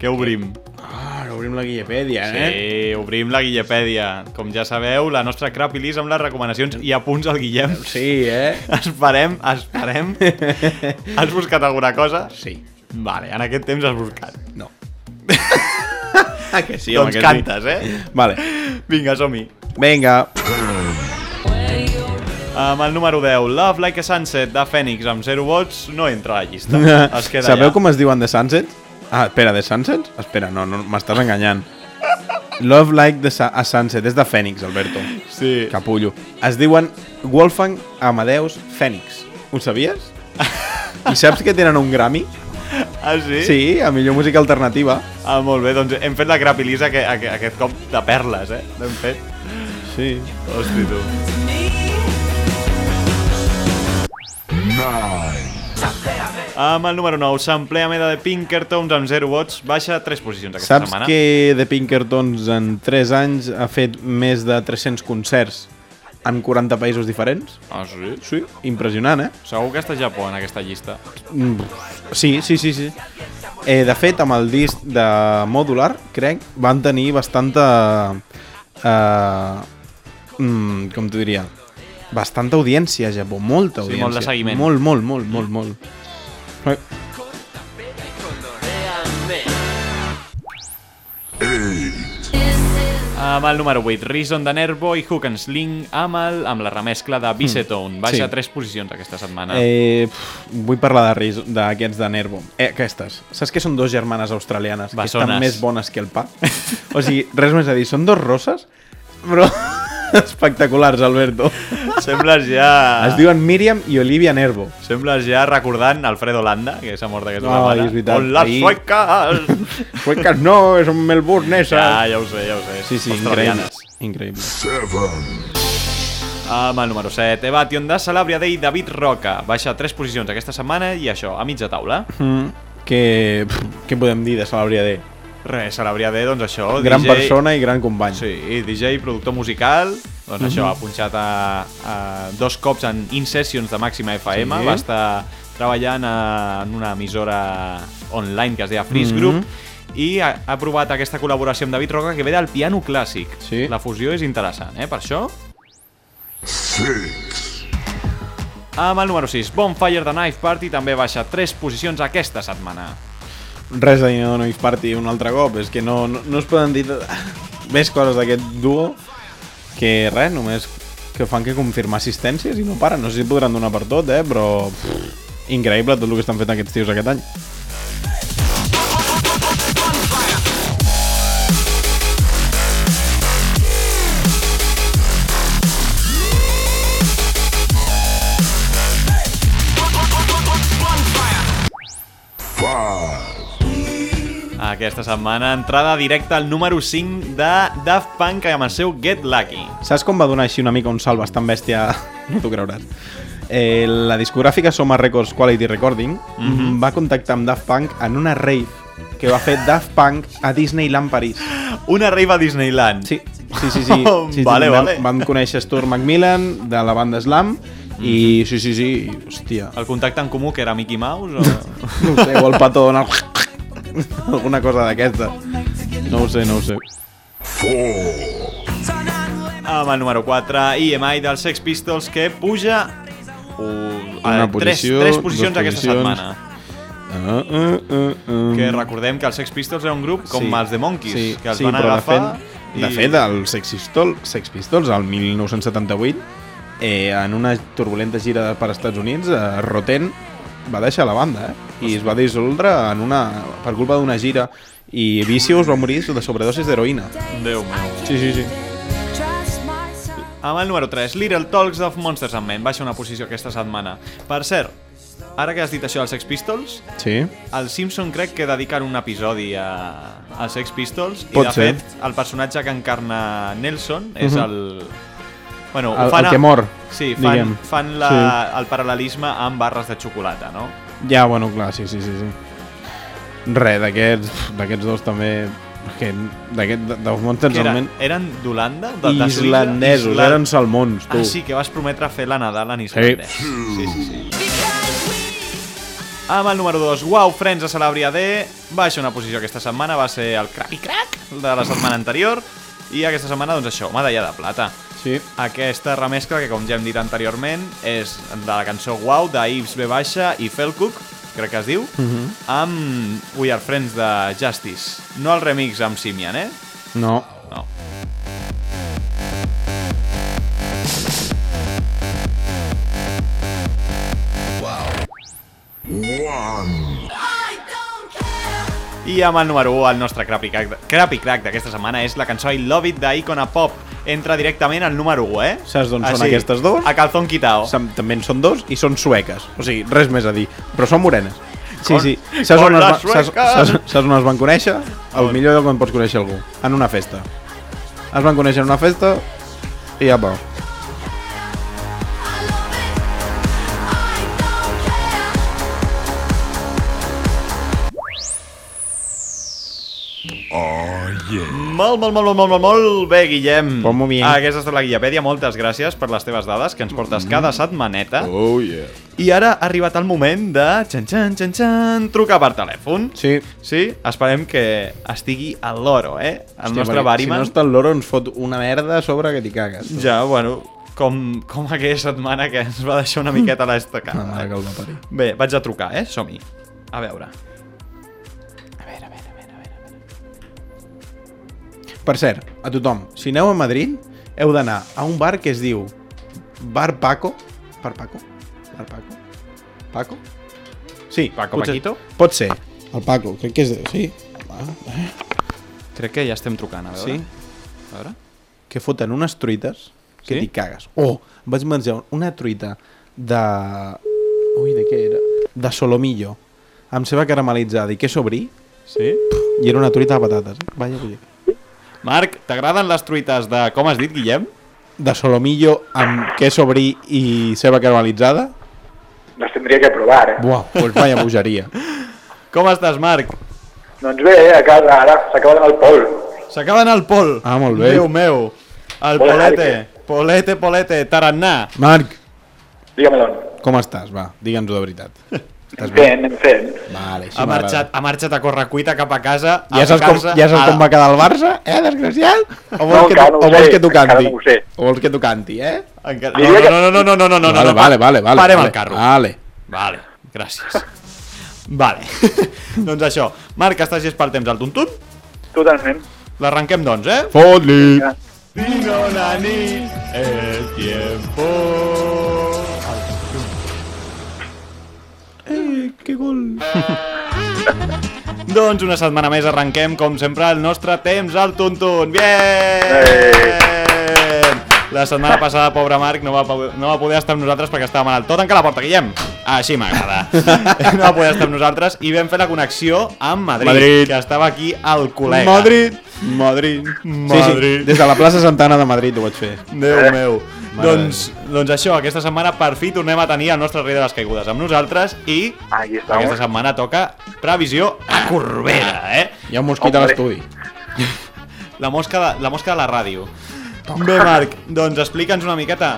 Speaker 2: Què obrim?
Speaker 3: Ah, obrim la Guillepèdia, eh?
Speaker 2: Sí, obrim la Guillepèdia. Com ja sabeu, la nostra Crappy List amb les recomanacions i apunts al Guillem.
Speaker 3: Sí, eh?
Speaker 2: Esperem, esperem. Has buscat alguna cosa?
Speaker 3: Sí.
Speaker 2: Vale, en aquest temps has buscat.
Speaker 3: No. ah, que sí,
Speaker 2: doncs
Speaker 3: que
Speaker 2: cantes,
Speaker 3: sí.
Speaker 2: eh?
Speaker 3: Vale.
Speaker 2: Vinga, som-hi.
Speaker 3: Vinga.
Speaker 2: Amb el número 10, Love Like a Sunset de Phoenix amb 0 vots, no entra a la llista. Es queda
Speaker 3: Sabeu
Speaker 2: allà.
Speaker 3: com es diuen The Sunsets? Ah, espera, The Sunsets? Espera, no, no m'estàs enganyant. Love Like the Su a Sunset, és de Phoenix, Alberto.
Speaker 2: Sí.
Speaker 3: Capullo. Es diuen Wolfgang Amadeus Phoenix. Ho sabies? I saps que tenen un Grammy?
Speaker 2: Ah, sí?
Speaker 3: Sí, a millor música alternativa.
Speaker 2: Ah, molt bé, doncs hem fet la Crappy List aquest, aquest, aquest cop de perles, eh? L'hem fet.
Speaker 3: Sí.
Speaker 2: Hosti, tu. Amb el número 9, Sampleame de The Pinkertons amb 0 vots, baixa 3 posicions aquesta
Speaker 3: Saps
Speaker 2: setmana.
Speaker 3: que The Pinkertons en 3 anys ha fet més de 300 concerts en 40 països diferents?
Speaker 2: Ah, sí?
Speaker 3: Sí, impressionant, eh?
Speaker 2: Segur que està a Japó en aquesta llista.
Speaker 3: Mm, Sí, sí, sí, sí. Eh, de fet, amb el disc de Modular, crec, van tenir bastanta... Eh, mm, com t'ho diria? Bastanta audiència a Japó, molta
Speaker 2: Sí,
Speaker 3: audiència.
Speaker 2: molt de seguiment.
Speaker 3: Molt, molt, molt, molt, molt. Eh,
Speaker 2: Amb el número 8, Reason de Nervo i Hook and Sling amb, el, amb la remescla de Bicetone. Baixa
Speaker 3: Sí.
Speaker 2: 3 posicions aquesta setmana.
Speaker 3: Eh, pf, vull parlar de d'aquests de Nervo. Eh, aquestes. Saps que són dos germanes australianes que
Speaker 2: Bessones.
Speaker 3: estan més bones que el pa? o sigui, res més a dir. Són dos rosses, però espectaculars, Alberto.
Speaker 2: Sembles ja...
Speaker 3: Es diuen Míriam i Olivia Nervo.
Speaker 2: Sembles ja recordant Alfredo Landa, que s'ha mort aquesta
Speaker 3: Ai,
Speaker 2: setmana.
Speaker 3: és veritat.
Speaker 2: On les
Speaker 3: Ahir-
Speaker 2: suecas!
Speaker 3: Suecas no, és un Melbourne, esa.
Speaker 2: Ja, ja ho sé, ja ho sé.
Speaker 3: Sí, sí, increïble. Increïble.
Speaker 2: Amb el número 7, Evation de Salabria Day, David Roca. Baixa 3 posicions aquesta setmana i això, a mitja taula.
Speaker 3: Mm, que, què podem dir de Salabria D?
Speaker 2: Res, Salabria Day, doncs això,
Speaker 3: Gran
Speaker 2: DJ...
Speaker 3: persona i gran company.
Speaker 2: Sí, DJ, productor musical, doncs això,
Speaker 3: Mhm.
Speaker 2: ha punxat a, a dos cops en In Sessions de Màxima FM,
Speaker 3: Sí.
Speaker 2: va estar treballant a, en una emissora online que es deia Freeze
Speaker 3: Mhm.
Speaker 2: Group, i ha, ha provat aquesta col·laboració amb David Roca que ve del piano clàssic.
Speaker 3: Sí.
Speaker 2: La fusió és interessant, eh, per això. Amb el número 6, Bonfire de Knife Party també baixa 3 posicions aquesta setmana.
Speaker 3: Res de No Noise Party un altre cop, és que no, no, no es poden dir més coses d'aquest duo que res, només que fan que confirmar assistències i no paren. No sé si podran donar per tot, eh, però pff, increïble tot el que estan fent aquests tios aquest any.
Speaker 2: Aquesta setmana, entrada directa al número 5 de Daft Punk amb el seu Get Lucky.
Speaker 3: Saps com va donar així una mica un salt bastant bèstia? No t'ho creuràs. Eh, la discogràfica Soma Records Quality Recording
Speaker 2: Mhm.
Speaker 3: va contactar amb Daft Punk en una rave que va fer Daft Punk a Disneyland París.
Speaker 2: Una rave a Disneyland?
Speaker 3: Sí, sí, sí. sí, sí, sí
Speaker 2: Vale,
Speaker 3: vam,
Speaker 2: vale.
Speaker 3: Vam conèixer Stuart Macmillan de la banda Slam i sí, sí, sí, hòstia.
Speaker 2: El contacte en comú que era Mickey Mouse o...
Speaker 3: No sé, o el pato Donald. Alguna cosa d'aquesta. No ho sé, no ho sé.
Speaker 2: Amb el número 4, EMI dels Sex Pistols que puja uh,
Speaker 3: Una
Speaker 2: a tres,
Speaker 3: posició,
Speaker 2: tres posicions aquesta
Speaker 3: posicions.
Speaker 2: setmana.
Speaker 3: Uh, uh, uh, um.
Speaker 2: Que recordem que els Sex Pistols era un grup com
Speaker 3: Sí.
Speaker 2: els The Monkeys,
Speaker 3: sí,
Speaker 2: que els
Speaker 3: sí,
Speaker 2: van agafar...
Speaker 3: De fet, de fet el Sex Pistols, Sex Pistols, el 1978, eh, en una turbulenta gira per Estats Units, eh, Roten va deixar la banda, eh? I es va dissoldre en una, per culpa d'una gira. I Vicious va morir de sobredosis d'heroïna.
Speaker 2: Déu meu.
Speaker 3: Sí, sí, sí.
Speaker 2: Amb el número 3, Little Talks of Monsters and Men, baixa una posició aquesta setmana. Per cert, ara que has dit això als Sex Pistols,
Speaker 3: Sí.
Speaker 2: el Simpson crec que dediquen un episodi a, als Sex Pistols
Speaker 3: Pot
Speaker 2: i de
Speaker 3: ser.
Speaker 2: fet el personatge que encarna Nelson és
Speaker 3: Mhm.
Speaker 2: el Bueno,
Speaker 3: El-
Speaker 2: fan
Speaker 3: el que mor,
Speaker 2: Sí, fan,
Speaker 3: diguem.
Speaker 2: fan la,
Speaker 3: Sí.
Speaker 2: el paral·lelisme amb barres de xocolata, no?
Speaker 3: Ja, bueno, clar, sí, sí, sí. sí. Res, d'aquests d'aquests dos també... Que d'aquest, de- dels Monsters
Speaker 2: era,
Speaker 3: almenys...
Speaker 2: eren d'Holanda?
Speaker 3: Islandesos,
Speaker 2: Island-
Speaker 3: eren salmons, tu.
Speaker 2: Ah, sí, que vas prometre fer la Nadal en islandès. Sí, sí, sí. Amb el número 2, Wow Friends de Celebria D, baixa una posició aquesta setmana, va ser el Crappy Crack de la setmana anterior, i aquesta setmana, doncs això, medalla de plata.
Speaker 3: Sí.
Speaker 2: Aquesta remescla, que com ja hem dit anteriorment, és de la cançó Wow de Yves B. Baixa i Felcook, crec que es diu,
Speaker 3: Mhm.
Speaker 2: amb We Are Friends de Justice. No el remix amb Simian, eh?
Speaker 3: No.
Speaker 2: No. I amb el número 1, el nostre Crappy Crack, Crappy Crack d'aquesta setmana és la cançó I Love It d'Icona Pop. Entra directament al número 1, eh?
Speaker 3: Saps d'on són aquestes dos?
Speaker 2: A Calzón Quitao.
Speaker 3: Sam- També en són dos i són sueques. O sigui, res més a dir. Però són morenes. Sí,
Speaker 2: Con-
Speaker 3: sí. Saps on, va, saps, saps, saps on es van conèixer? El
Speaker 2: On?
Speaker 3: millor lloc on pots conèixer algú. En una festa. Es van conèixer en una festa i ja va.
Speaker 1: Oh, yeah.
Speaker 2: Molt, molt, molt, molt, molt, molt, molt bé, Guillem.
Speaker 3: Pues muy bien.
Speaker 2: Aquesta ha estat la Guiapèdia. Moltes gràcies per les teves dades que ens portes cada setmaneta.
Speaker 3: Oh, yeah.
Speaker 2: I ara ha arribat el moment de... Xan, xan, xan, xan, trucar per telèfon.
Speaker 3: Sí.
Speaker 2: Sí? Esperem que estigui al loro, eh? El
Speaker 3: Hòstia,
Speaker 2: nostre Bariman.
Speaker 3: Si no està el loro ens fot una merda a sobre que t'hi cagues. tu.
Speaker 2: Ja, bueno, com, com aquella setmana que ens va deixar una miqueta a l'estacada.
Speaker 3: Va parir.
Speaker 2: Bé, vaig a trucar, eh? Som-hi. A veure.
Speaker 3: Per cert, a tothom, si aneu a Madrid, heu d'anar a un bar que es diu Bar Paco. Bar Paco? Bar Paco? Paco? Sí.
Speaker 2: Paco
Speaker 3: potser-
Speaker 2: Paquito?
Speaker 3: Pot ser. El Paco, crec que és... Sí. Ah, eh.
Speaker 2: Crec que ja estem trucant, a veure.
Speaker 3: Sí.
Speaker 2: A veure.
Speaker 3: Que foten unes truites que
Speaker 2: Sí?
Speaker 3: t'hi cagues. Oh, vaig menjar una truita de... Ui, de què era? De solomillo, amb ceba caramelitzada i queso brie,
Speaker 2: Sí?
Speaker 3: i era una truita de patates. Eh? Vaya, vaya.
Speaker 2: Marc, t'agraden les truites de... Com has dit, Guillem?
Speaker 3: De solomillo amb queso brie i ceba caramelitzada?
Speaker 9: Les tindria que provar, eh?
Speaker 3: Buah, pues vaya bogeria.
Speaker 2: Com estàs, Marc?
Speaker 9: Doncs bé, a casa, ara s'acaba d'anar el pol.
Speaker 2: S'acaba d'anar el pol.
Speaker 3: Ah, molt bé.
Speaker 2: Déu meu. El
Speaker 9: Hola,
Speaker 2: polete.
Speaker 9: Marc.
Speaker 2: Polete, polete, tarannà.
Speaker 3: Marc,
Speaker 9: Digue-me d'on.
Speaker 3: com estàs? Va, digue'ns-ho de veritat. Estàs
Speaker 9: Fent, anem fent.
Speaker 3: Vale,
Speaker 2: Ha marxat, ha marxat a correcuita cap a casa. a
Speaker 3: Ja saps, com, ja saps
Speaker 2: a-
Speaker 3: com va quedar el Barça, eh, desgraciat? O vols,
Speaker 9: No,
Speaker 3: que, tu,
Speaker 9: no
Speaker 3: o vols
Speaker 9: sé,
Speaker 3: que
Speaker 9: encara
Speaker 3: canti?
Speaker 9: no.
Speaker 3: O vols que t'ho canti, eh?
Speaker 2: Encara... No, no, no, no, no, no, no, no,
Speaker 3: vale,
Speaker 2: no,
Speaker 3: vale, vale, vale.
Speaker 2: Parem
Speaker 3: vale.
Speaker 2: el carro.
Speaker 3: Vale.
Speaker 2: Vale, gràcies. Vale. doncs això. Marc, estàs llest pel temps al tuntun?
Speaker 9: Totalment.
Speaker 2: L'arrenquem, doncs, eh?
Speaker 3: Fot-li!
Speaker 2: Vino la nit, el tiempo...
Speaker 3: que gol.
Speaker 2: Doncs una setmana més arrenquem, com sempre, el nostre temps al tuntun. Bien! La setmana passada, pobre Marc, no va, no va poder estar amb nosaltres perquè estava malalt. Tot tanca la porta, Guillem. Així m'agrada. no va poder estar amb nosaltres i vam fer la connexió amb Madrid,
Speaker 3: Madrid.
Speaker 2: que estava aquí el col·lega.
Speaker 3: Madrid. Madrid. Sí, sí,
Speaker 2: Madrid.
Speaker 3: des de la plaça Santana de Madrid ho vaig fer.
Speaker 2: Déu meu. Doncs, doncs això, aquesta setmana per fi tornem a tenir el nostre rei de les caigudes amb nosaltres i
Speaker 9: Aquí
Speaker 2: aquesta setmana toca previsió a Corbera, eh?
Speaker 3: Hi ha un mosquit a l'estudi.
Speaker 2: La mosca de, la mosca de la ràdio. Bé, Marc, doncs explica'ns una miqueta.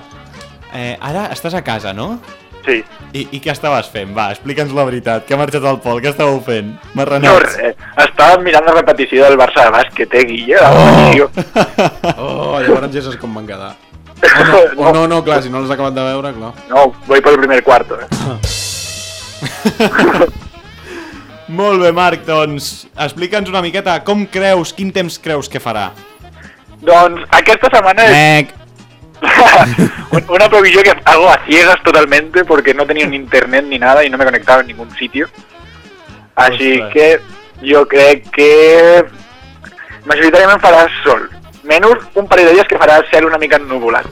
Speaker 2: Eh, ara estàs a casa, no?
Speaker 9: Sí.
Speaker 2: I, I què estaves fent? Va, explica'ns la veritat. Que ha marxat el Pol, què estàveu fent?
Speaker 9: No,
Speaker 2: Marranets.
Speaker 9: res. Estàvem mirant la repetició del Barça de bàsquet, eh, Guille? Repetició.
Speaker 3: Oh, llavors ja saps com van quedar. O no, o no, no, clar, si no l'has acabat de veure, clar.
Speaker 9: No, voy por el primer cuarto, eh.
Speaker 2: Molt bé, Marc, doncs explica'ns una miqueta com creus, quin temps creus que farà?
Speaker 9: Doncs aquesta setmana
Speaker 3: Mec.
Speaker 9: un- una previsió que hago a ciegas totalmente porque no tenía ni internet ni nada y no me conectaba en ningún sitio. Así
Speaker 2: Ostras.
Speaker 9: que yo creo que majoritàriament farà sol. Menys un parell de dies que farà cel una mica ennuvolat.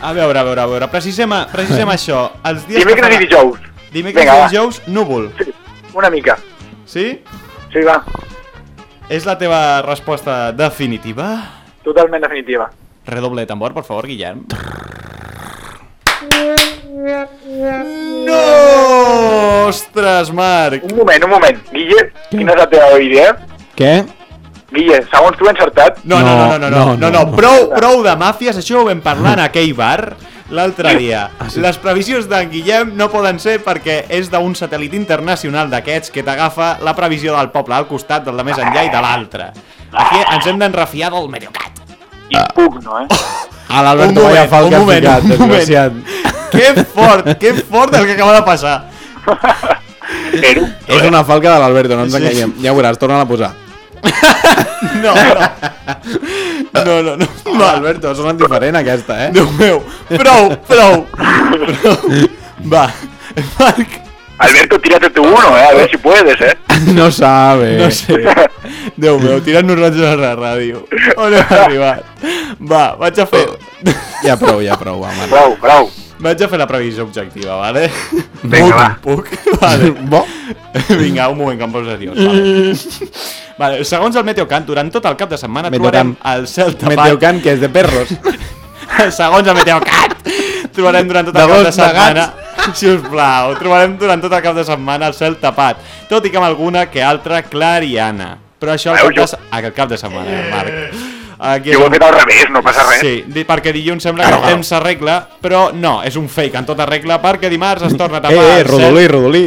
Speaker 2: A veure, a veure, a veure, precisem, precisem això. Els dies
Speaker 9: Dimecres
Speaker 2: que
Speaker 9: i dijous.
Speaker 2: Dimecres
Speaker 9: Vinga,
Speaker 2: i
Speaker 9: va.
Speaker 2: dijous, núvol.
Speaker 9: Sí, una mica.
Speaker 2: Sí?
Speaker 9: Sí, va.
Speaker 2: És la teva resposta definitiva?
Speaker 9: Totalment definitiva.
Speaker 2: Redoble de tambor, por favor, Guillem. No! Ostres, Marc!
Speaker 9: Un moment, un moment. Guille, quina és la teva idea?
Speaker 3: Què?
Speaker 9: Guille, segons tu he encertat?
Speaker 2: No, no, no, no, no, no, no, no, Prou, prou de màfies, això ho vam parlar en aquell bar l'altre dia. Les previsions d'en Guillem no poden ser perquè és d'un satèl·lit internacional d'aquests que t'agafa la previsió del poble al costat, del de més enllà i de l'altre. Aquí ens hem d'enrefiar del Mediocat.
Speaker 9: Impugno, eh?
Speaker 3: A l'Alberto
Speaker 2: Un moment,
Speaker 3: vaya falca
Speaker 2: un moment,
Speaker 3: ficat,
Speaker 2: un moment.
Speaker 3: desgraciat.
Speaker 2: Que fort, que fort el que acaba de passar.
Speaker 9: Però,
Speaker 3: És una falca de l'Alberto, no ens enganyem. Ja ho veuràs, torna a posar.
Speaker 2: No, no. No, no, no.
Speaker 3: No, Alberto, sona diferent aquesta, eh?
Speaker 2: Déu meu, prou, prou. prou. Va, Marc,
Speaker 9: Alberto, tírate tú uno, eh? A ver si puedes, eh?
Speaker 3: No sabe.
Speaker 2: no sé. Déu meu, tirant-nos ratxos a la ràdio. On hem arribat? Va, vaig a fer...
Speaker 3: Ja prou, ja prou, va, Marc.
Speaker 9: Prou, prou.
Speaker 2: Vaig a fer la previsió objectiva, vale?
Speaker 9: Vinga, va.
Speaker 2: Puc? Vale.
Speaker 3: Bo?
Speaker 2: Vinga, un moment que em poso seriós. Vale. Vale, segons el Meteocant, durant tot el cap de setmana
Speaker 3: Meteocant.
Speaker 2: trobarem el cel tapat.
Speaker 3: Meteocant, que és de perros.
Speaker 2: segons el Meteocat, trobarem durant tot
Speaker 3: De
Speaker 2: el cap de setmana... Si us plau, trobarem durant tot el cap de setmana el cel tapat, tot i que amb alguna que altra clariana. Però això
Speaker 9: Veus,
Speaker 2: cap de,
Speaker 9: jo-
Speaker 2: se- ah, el cap de setmana, Marc. Aquí
Speaker 9: Jo ho he fet al revés, no passa res.
Speaker 2: Sí, perquè dilluns sembla que el temps s'arregla, però no, és un fake en tota regla, perquè dimarts es torna a tapar
Speaker 3: Eh, eh,
Speaker 2: el cel.
Speaker 3: rodolí, rodolí.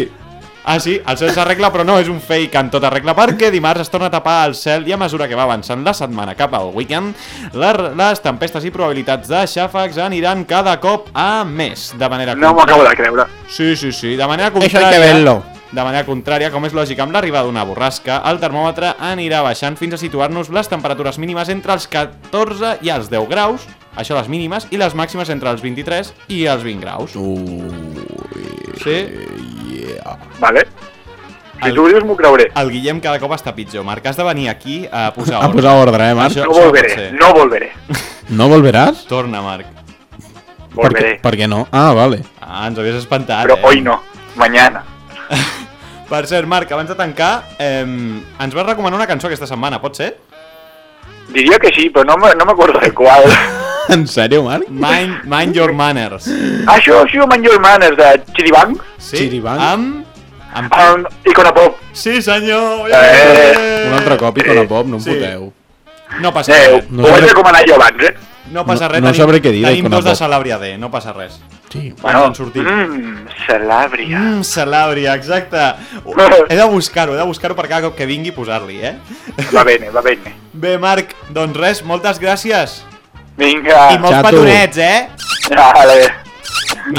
Speaker 2: Ah, sí, el cel s'arregla, però no, és un fake en tota regla, perquè dimarts es torna a tapar el cel i a mesura que va avançant la setmana cap al weekend, les, les tempestes i probabilitats de xàfecs aniran cada cop a més, de manera
Speaker 9: No m'ho acabo de creure.
Speaker 2: Sí, sí, sí, de manera
Speaker 3: Això hay que
Speaker 2: contrària...
Speaker 3: verlo.
Speaker 2: De manera contrària, com és lògic, amb l'arribada d'una borrasca, el termòmetre anirà baixant fins a situar-nos les temperatures mínimes entre els 14 i els 10 graus, això les mínimes, i les màximes entre els 23 i els 20 graus. Sí?
Speaker 9: Vale. Si
Speaker 2: El-
Speaker 9: tu ho dius, m'ho creuré.
Speaker 2: El Guillem cada cop està pitjor, Marc. Has de venir aquí a posar
Speaker 3: A
Speaker 2: ordre.
Speaker 3: posar ordre, eh, Marc?
Speaker 2: Això-
Speaker 9: No volveré, no volveré.
Speaker 3: No volveràs?
Speaker 2: Torna, Marc.
Speaker 3: Per què,
Speaker 9: Volveré.
Speaker 3: per què no? Ah, vale.
Speaker 2: Ah, ens havies espantat,
Speaker 9: Però
Speaker 2: eh?
Speaker 9: hoy no, mañana.
Speaker 2: Per cert, Marc, abans de tancar, eh, ens vas recomanar una cançó aquesta setmana, pot ser?
Speaker 9: Diria que sí, però no me, no m'acordo de qual.
Speaker 3: En sèrio, Marc?
Speaker 2: Mind, mind Your Manners.
Speaker 9: Això, això, Man Your Manners, de Chiribang,
Speaker 2: Sí?
Speaker 3: Chiribang?
Speaker 2: Amb... amb...
Speaker 9: amb Icona Pop.
Speaker 2: Sí, senyor!
Speaker 9: Eh.
Speaker 3: Un altre cop, Icona Pop, no em
Speaker 2: Sí.
Speaker 3: foteu.
Speaker 2: No passa
Speaker 9: Eh,
Speaker 2: res.
Speaker 3: No
Speaker 9: ho vaig recomanar jo abans, eh?
Speaker 2: No passa
Speaker 3: No-
Speaker 2: res.
Speaker 3: no
Speaker 2: tenim,
Speaker 3: sabré què dir
Speaker 2: Tenim dos de
Speaker 3: Pop.
Speaker 2: Salàbria D, no passa res.
Speaker 3: Sí.
Speaker 2: Bueno, han sortit.
Speaker 9: Mmm, Salàbria.
Speaker 2: Mm, Salàbria, exacte. He de buscar-ho, he de buscar-ho per cada cop que vingui posar-li, eh?
Speaker 9: Va bene, va bene.
Speaker 2: Bé, Marc, doncs res, moltes gràcies.
Speaker 9: Vinga.
Speaker 2: I molts
Speaker 3: Xato.
Speaker 2: petonets, eh?
Speaker 9: Vale.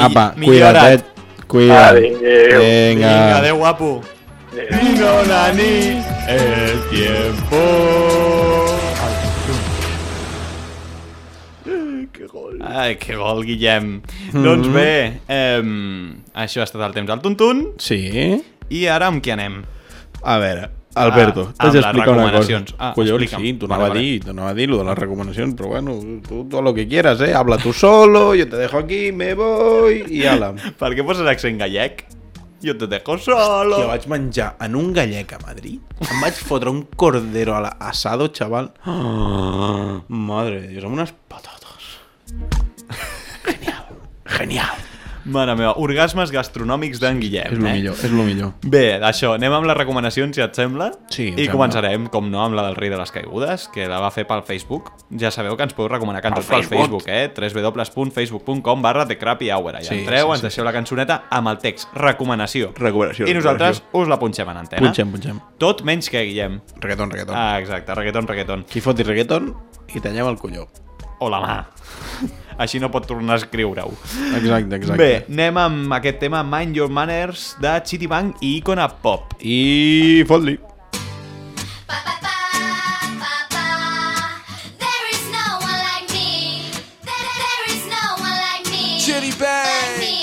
Speaker 3: Apa,
Speaker 2: millora't.
Speaker 3: cuida't, cuida't.
Speaker 9: Adéu.
Speaker 2: Vinga,
Speaker 3: Vinga.
Speaker 2: adeu, guapo. Vino la nit, el tiempo. Ai, que gol, Guillem. Doncs bé, eh, això ha estat el temps al Tuntun.
Speaker 3: Sí?
Speaker 2: I ara amb qui anem?
Speaker 3: A veure, Alberto,
Speaker 2: Ah,
Speaker 3: t'haig
Speaker 2: les
Speaker 3: d'explicar una cosa.
Speaker 2: recomanacions. Ah,
Speaker 3: Collons,
Speaker 2: explica'm.
Speaker 3: sí, t'ho anava
Speaker 2: Vale,
Speaker 3: dir, t'ho anava a dir, lo de las recomendacions, però bueno, tú todo lo que quieras, eh? Habla tú solo, yo te dejo aquí, me voy, i ala.
Speaker 2: Per què poses accent gallec? Jo te dejo solo.
Speaker 3: Jo vaig menjar en un gallec a Madrid, em vaig fotre un cordero a la chaval. Oh, madre de Dios, amb unes patates. Genial.
Speaker 2: Mare meva, orgasmes gastronòmics d'en Guillem,
Speaker 3: És lo
Speaker 2: eh?
Speaker 3: millor, és lo millor.
Speaker 2: Bé, això, anem amb les recomanacions, si et sembla.
Speaker 3: Sí,
Speaker 2: I
Speaker 3: sembla.
Speaker 2: començarem, com no, amb la del rei de les caigudes, que la va fer pel Facebook. Ja sabeu que ens podeu recomanar cançons
Speaker 3: Pel
Speaker 2: pel Facebook, eh? www.facebook.com barra The Crappy Hour. Allà
Speaker 3: Sí,
Speaker 2: entreu,
Speaker 3: sí,
Speaker 2: ens
Speaker 3: sí.
Speaker 2: deixeu la cançoneta amb el text recomanació.
Speaker 3: Recomanació,
Speaker 2: I nosaltres us la punxem en antena.
Speaker 3: Punxem, punxem.
Speaker 2: Tot menys que Guillem.
Speaker 3: Reggaeton, reggaeton.
Speaker 2: Ah, exacte, reggaeton, reggaeton.
Speaker 3: Qui foti reggaeton i tallem el colló.
Speaker 2: O la mà. Així no pot tornar a escriure-ho.
Speaker 3: Exacte, exacte.
Speaker 2: Bé, anem amb aquest tema Mind Your Manners de Chitibang i Icona Pop.
Speaker 3: I fot-li.
Speaker 6: There is no one like me. There, there is no one like me.
Speaker 8: Chitty
Speaker 6: Like
Speaker 8: bang.
Speaker 6: me.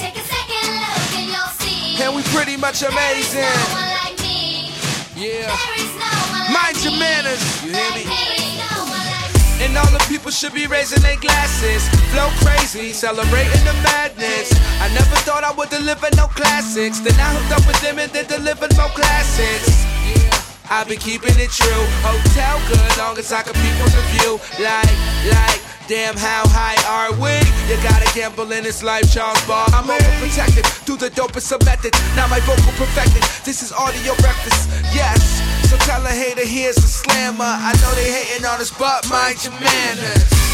Speaker 6: Take a second look and you'll see.
Speaker 8: And we pretty much amazing.
Speaker 6: No one like me.
Speaker 8: Yeah.
Speaker 6: There is no one
Speaker 8: Mind
Speaker 6: like
Speaker 8: your
Speaker 6: me.
Speaker 8: manners. You hear me?
Speaker 6: There is
Speaker 8: And all the people should be raising their glasses. Flow crazy, celebrating the madness. I never thought I would deliver no classics. Then I hooked up with them and they delivered more classics.
Speaker 13: I've been keeping it true. Hotel good, long as I can peep on the view. Like, like. Damn, how high are we? You gotta gamble in this life, Charles Bar. I'm overprotected through the dopest of methods. Now my vocal perfected. This is audio breakfast, yes. So tell a hater here's a slammer. I know they hating on us, but mind your manners.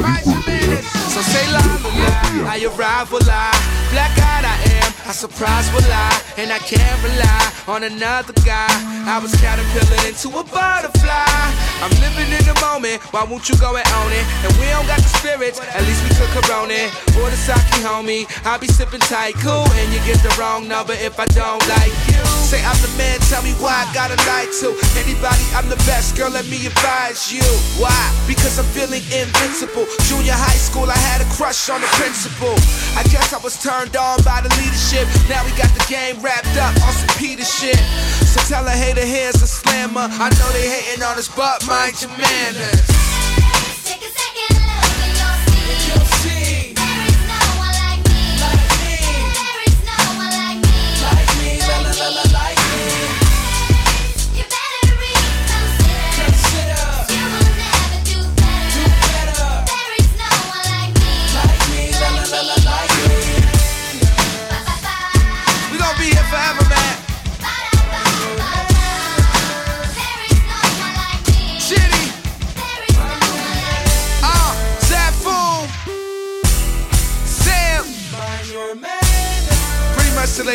Speaker 13: So say la la I arrive will I Black eyed I am, I surprise will I And I can't rely on another guy. I was caterpillar into a butterfly. I'm living in the moment, why won't you go and own it? And we don't got the spirits, at least we could corona Or the sake homie, I'll be sipping cool And you get the wrong number if I don't like you Say I'm the man, tell me why I gotta lie to Anybody, I'm the best, girl, let me advise you. Why? Because I'm feeling invincible. Junior high school, I had a crush on the principal. I guess I was turned on by the leadership. Now we got the game wrapped up on some Peter shit. So tell a hater here's a slammer. I know they hating on us, but mind your manners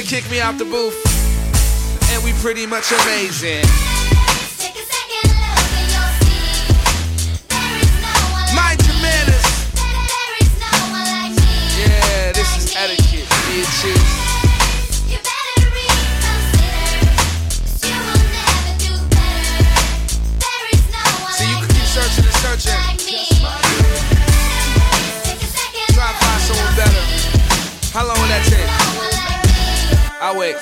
Speaker 13: Kick me out the booth. And we pretty much amazing. Wait.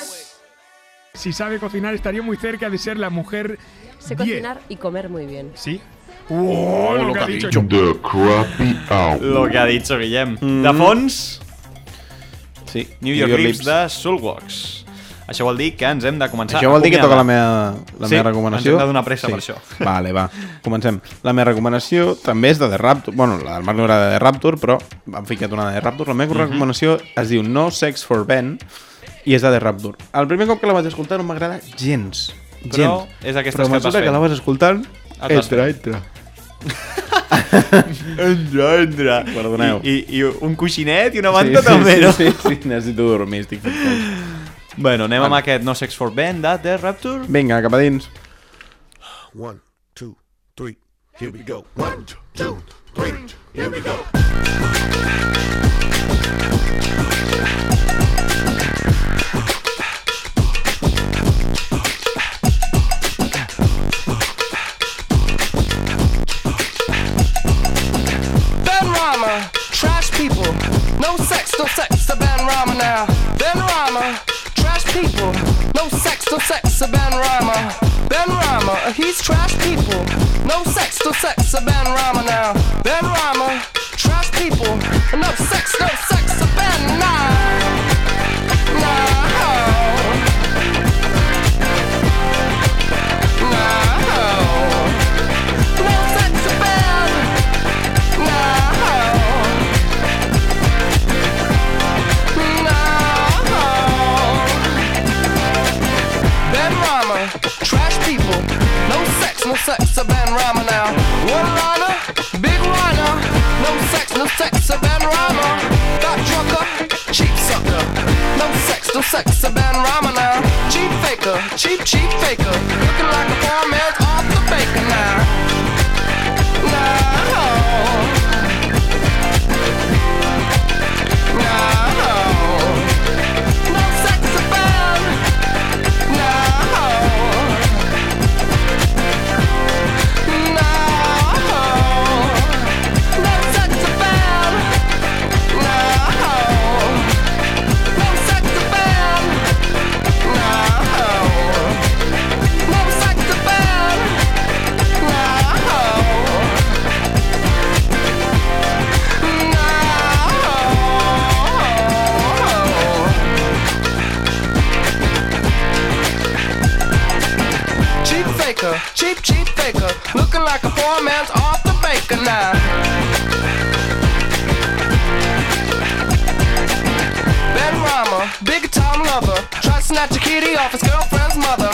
Speaker 14: Si sabe cocinar, estaría muy cerca de ser la mujer
Speaker 15: Sé
Speaker 14: 10.
Speaker 15: cocinar y comer muy bien.
Speaker 14: ¿Sí? ¡Oh, lo que ha dicho!
Speaker 7: The Crappy Hour.
Speaker 2: Lo que ha dicho Guillem.
Speaker 3: Mm.
Speaker 2: De fons,
Speaker 3: Sí,
Speaker 2: New York Lips de Soulworks. Això vol dir que ens hem de començar
Speaker 3: Això vol dir que toca la meva, la
Speaker 2: Sí,
Speaker 3: meva recomanació.
Speaker 2: ens hem de donar pressa per això.
Speaker 3: Vale, va. Comencem. La meva recomanació també és de The Rapture. Bueno, la del Marc no era de The Rapture, però han ficat una de The Rapture. La meva
Speaker 2: Mhm.
Speaker 3: recomanació es diu No Sex for Ben i és de The Rapture. El primer cop que la vaig escoltar no m'agrada gens.
Speaker 2: Però
Speaker 3: gens.
Speaker 2: és d'aquestes
Speaker 3: però
Speaker 2: que vas
Speaker 3: mesura que la vas escoltant, entra, entra.
Speaker 2: Entra, entra.
Speaker 3: Perdoneu.
Speaker 2: I, i, I un coixinet i una manta
Speaker 3: sí,
Speaker 2: també,
Speaker 3: sí,
Speaker 2: no?
Speaker 3: Sí, sí, sí, necessito dormir, estic fent.
Speaker 2: Bueno, anem amb aquest No Sex for Ben de The Rapture.
Speaker 3: Vinga, cap a dins.
Speaker 16: One, two, three, here we go. One, two, three, here we go.
Speaker 13: Sex, no sex, a Ben Rama now. Ben Rama, trash people. No sex, no sex, a Ben Rama. Ben Rama, he's trash people. No sex, no sex, a Ben Rama now. Ben Rama, trash people. No sex, no sex, a Ben now. Sex, a Ben Rama now. One liner, big liner, no sex, no sex, a Ben Rama. Got drunker, cheap sucker, no sex, no sex, a Ben Rama now. Cheap faker, cheap, cheap faker, looking like a poor man's off the baker now. No.
Speaker 15: Poor man's off the baker now. Ben Rama, big Tom lover, tries to snatch a kitty off his girlfriend's mother.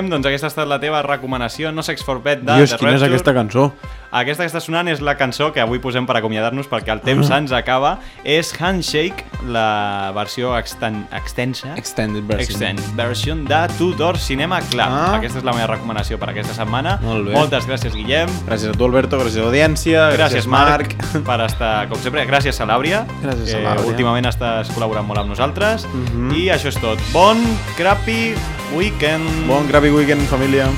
Speaker 2: Guillem, doncs aquesta ha estat la teva recomanació No Sex for Pet de
Speaker 3: Dios,
Speaker 2: The
Speaker 3: quina és
Speaker 2: Rapture.
Speaker 3: aquesta cançó?
Speaker 2: Aquesta que està sonant és la cançó que avui posem per acomiadar-nos perquè el temps
Speaker 3: Ah.
Speaker 2: ens acaba. És Handshake, la versió exten extensa.
Speaker 3: Extended version.
Speaker 2: Extended version de Tudor Cinema Club.
Speaker 3: Ah.
Speaker 2: Aquesta és la meva recomanació per aquesta setmana.
Speaker 3: Molt bé.
Speaker 2: Moltes gràcies, Guillem.
Speaker 3: Gràcies a tu, Alberto, gràcies a l'audiència,
Speaker 2: Gràcies, Marc, per estar, com sempre. Gràcies, Salàbria.
Speaker 3: Gràcies,
Speaker 2: que
Speaker 3: Salàbria.
Speaker 2: últimament estàs col·laborant molt amb nosaltres.
Speaker 3: Mhm.
Speaker 2: I això és tot. Bon crappy weekend.
Speaker 3: Bon crappy weekend, família.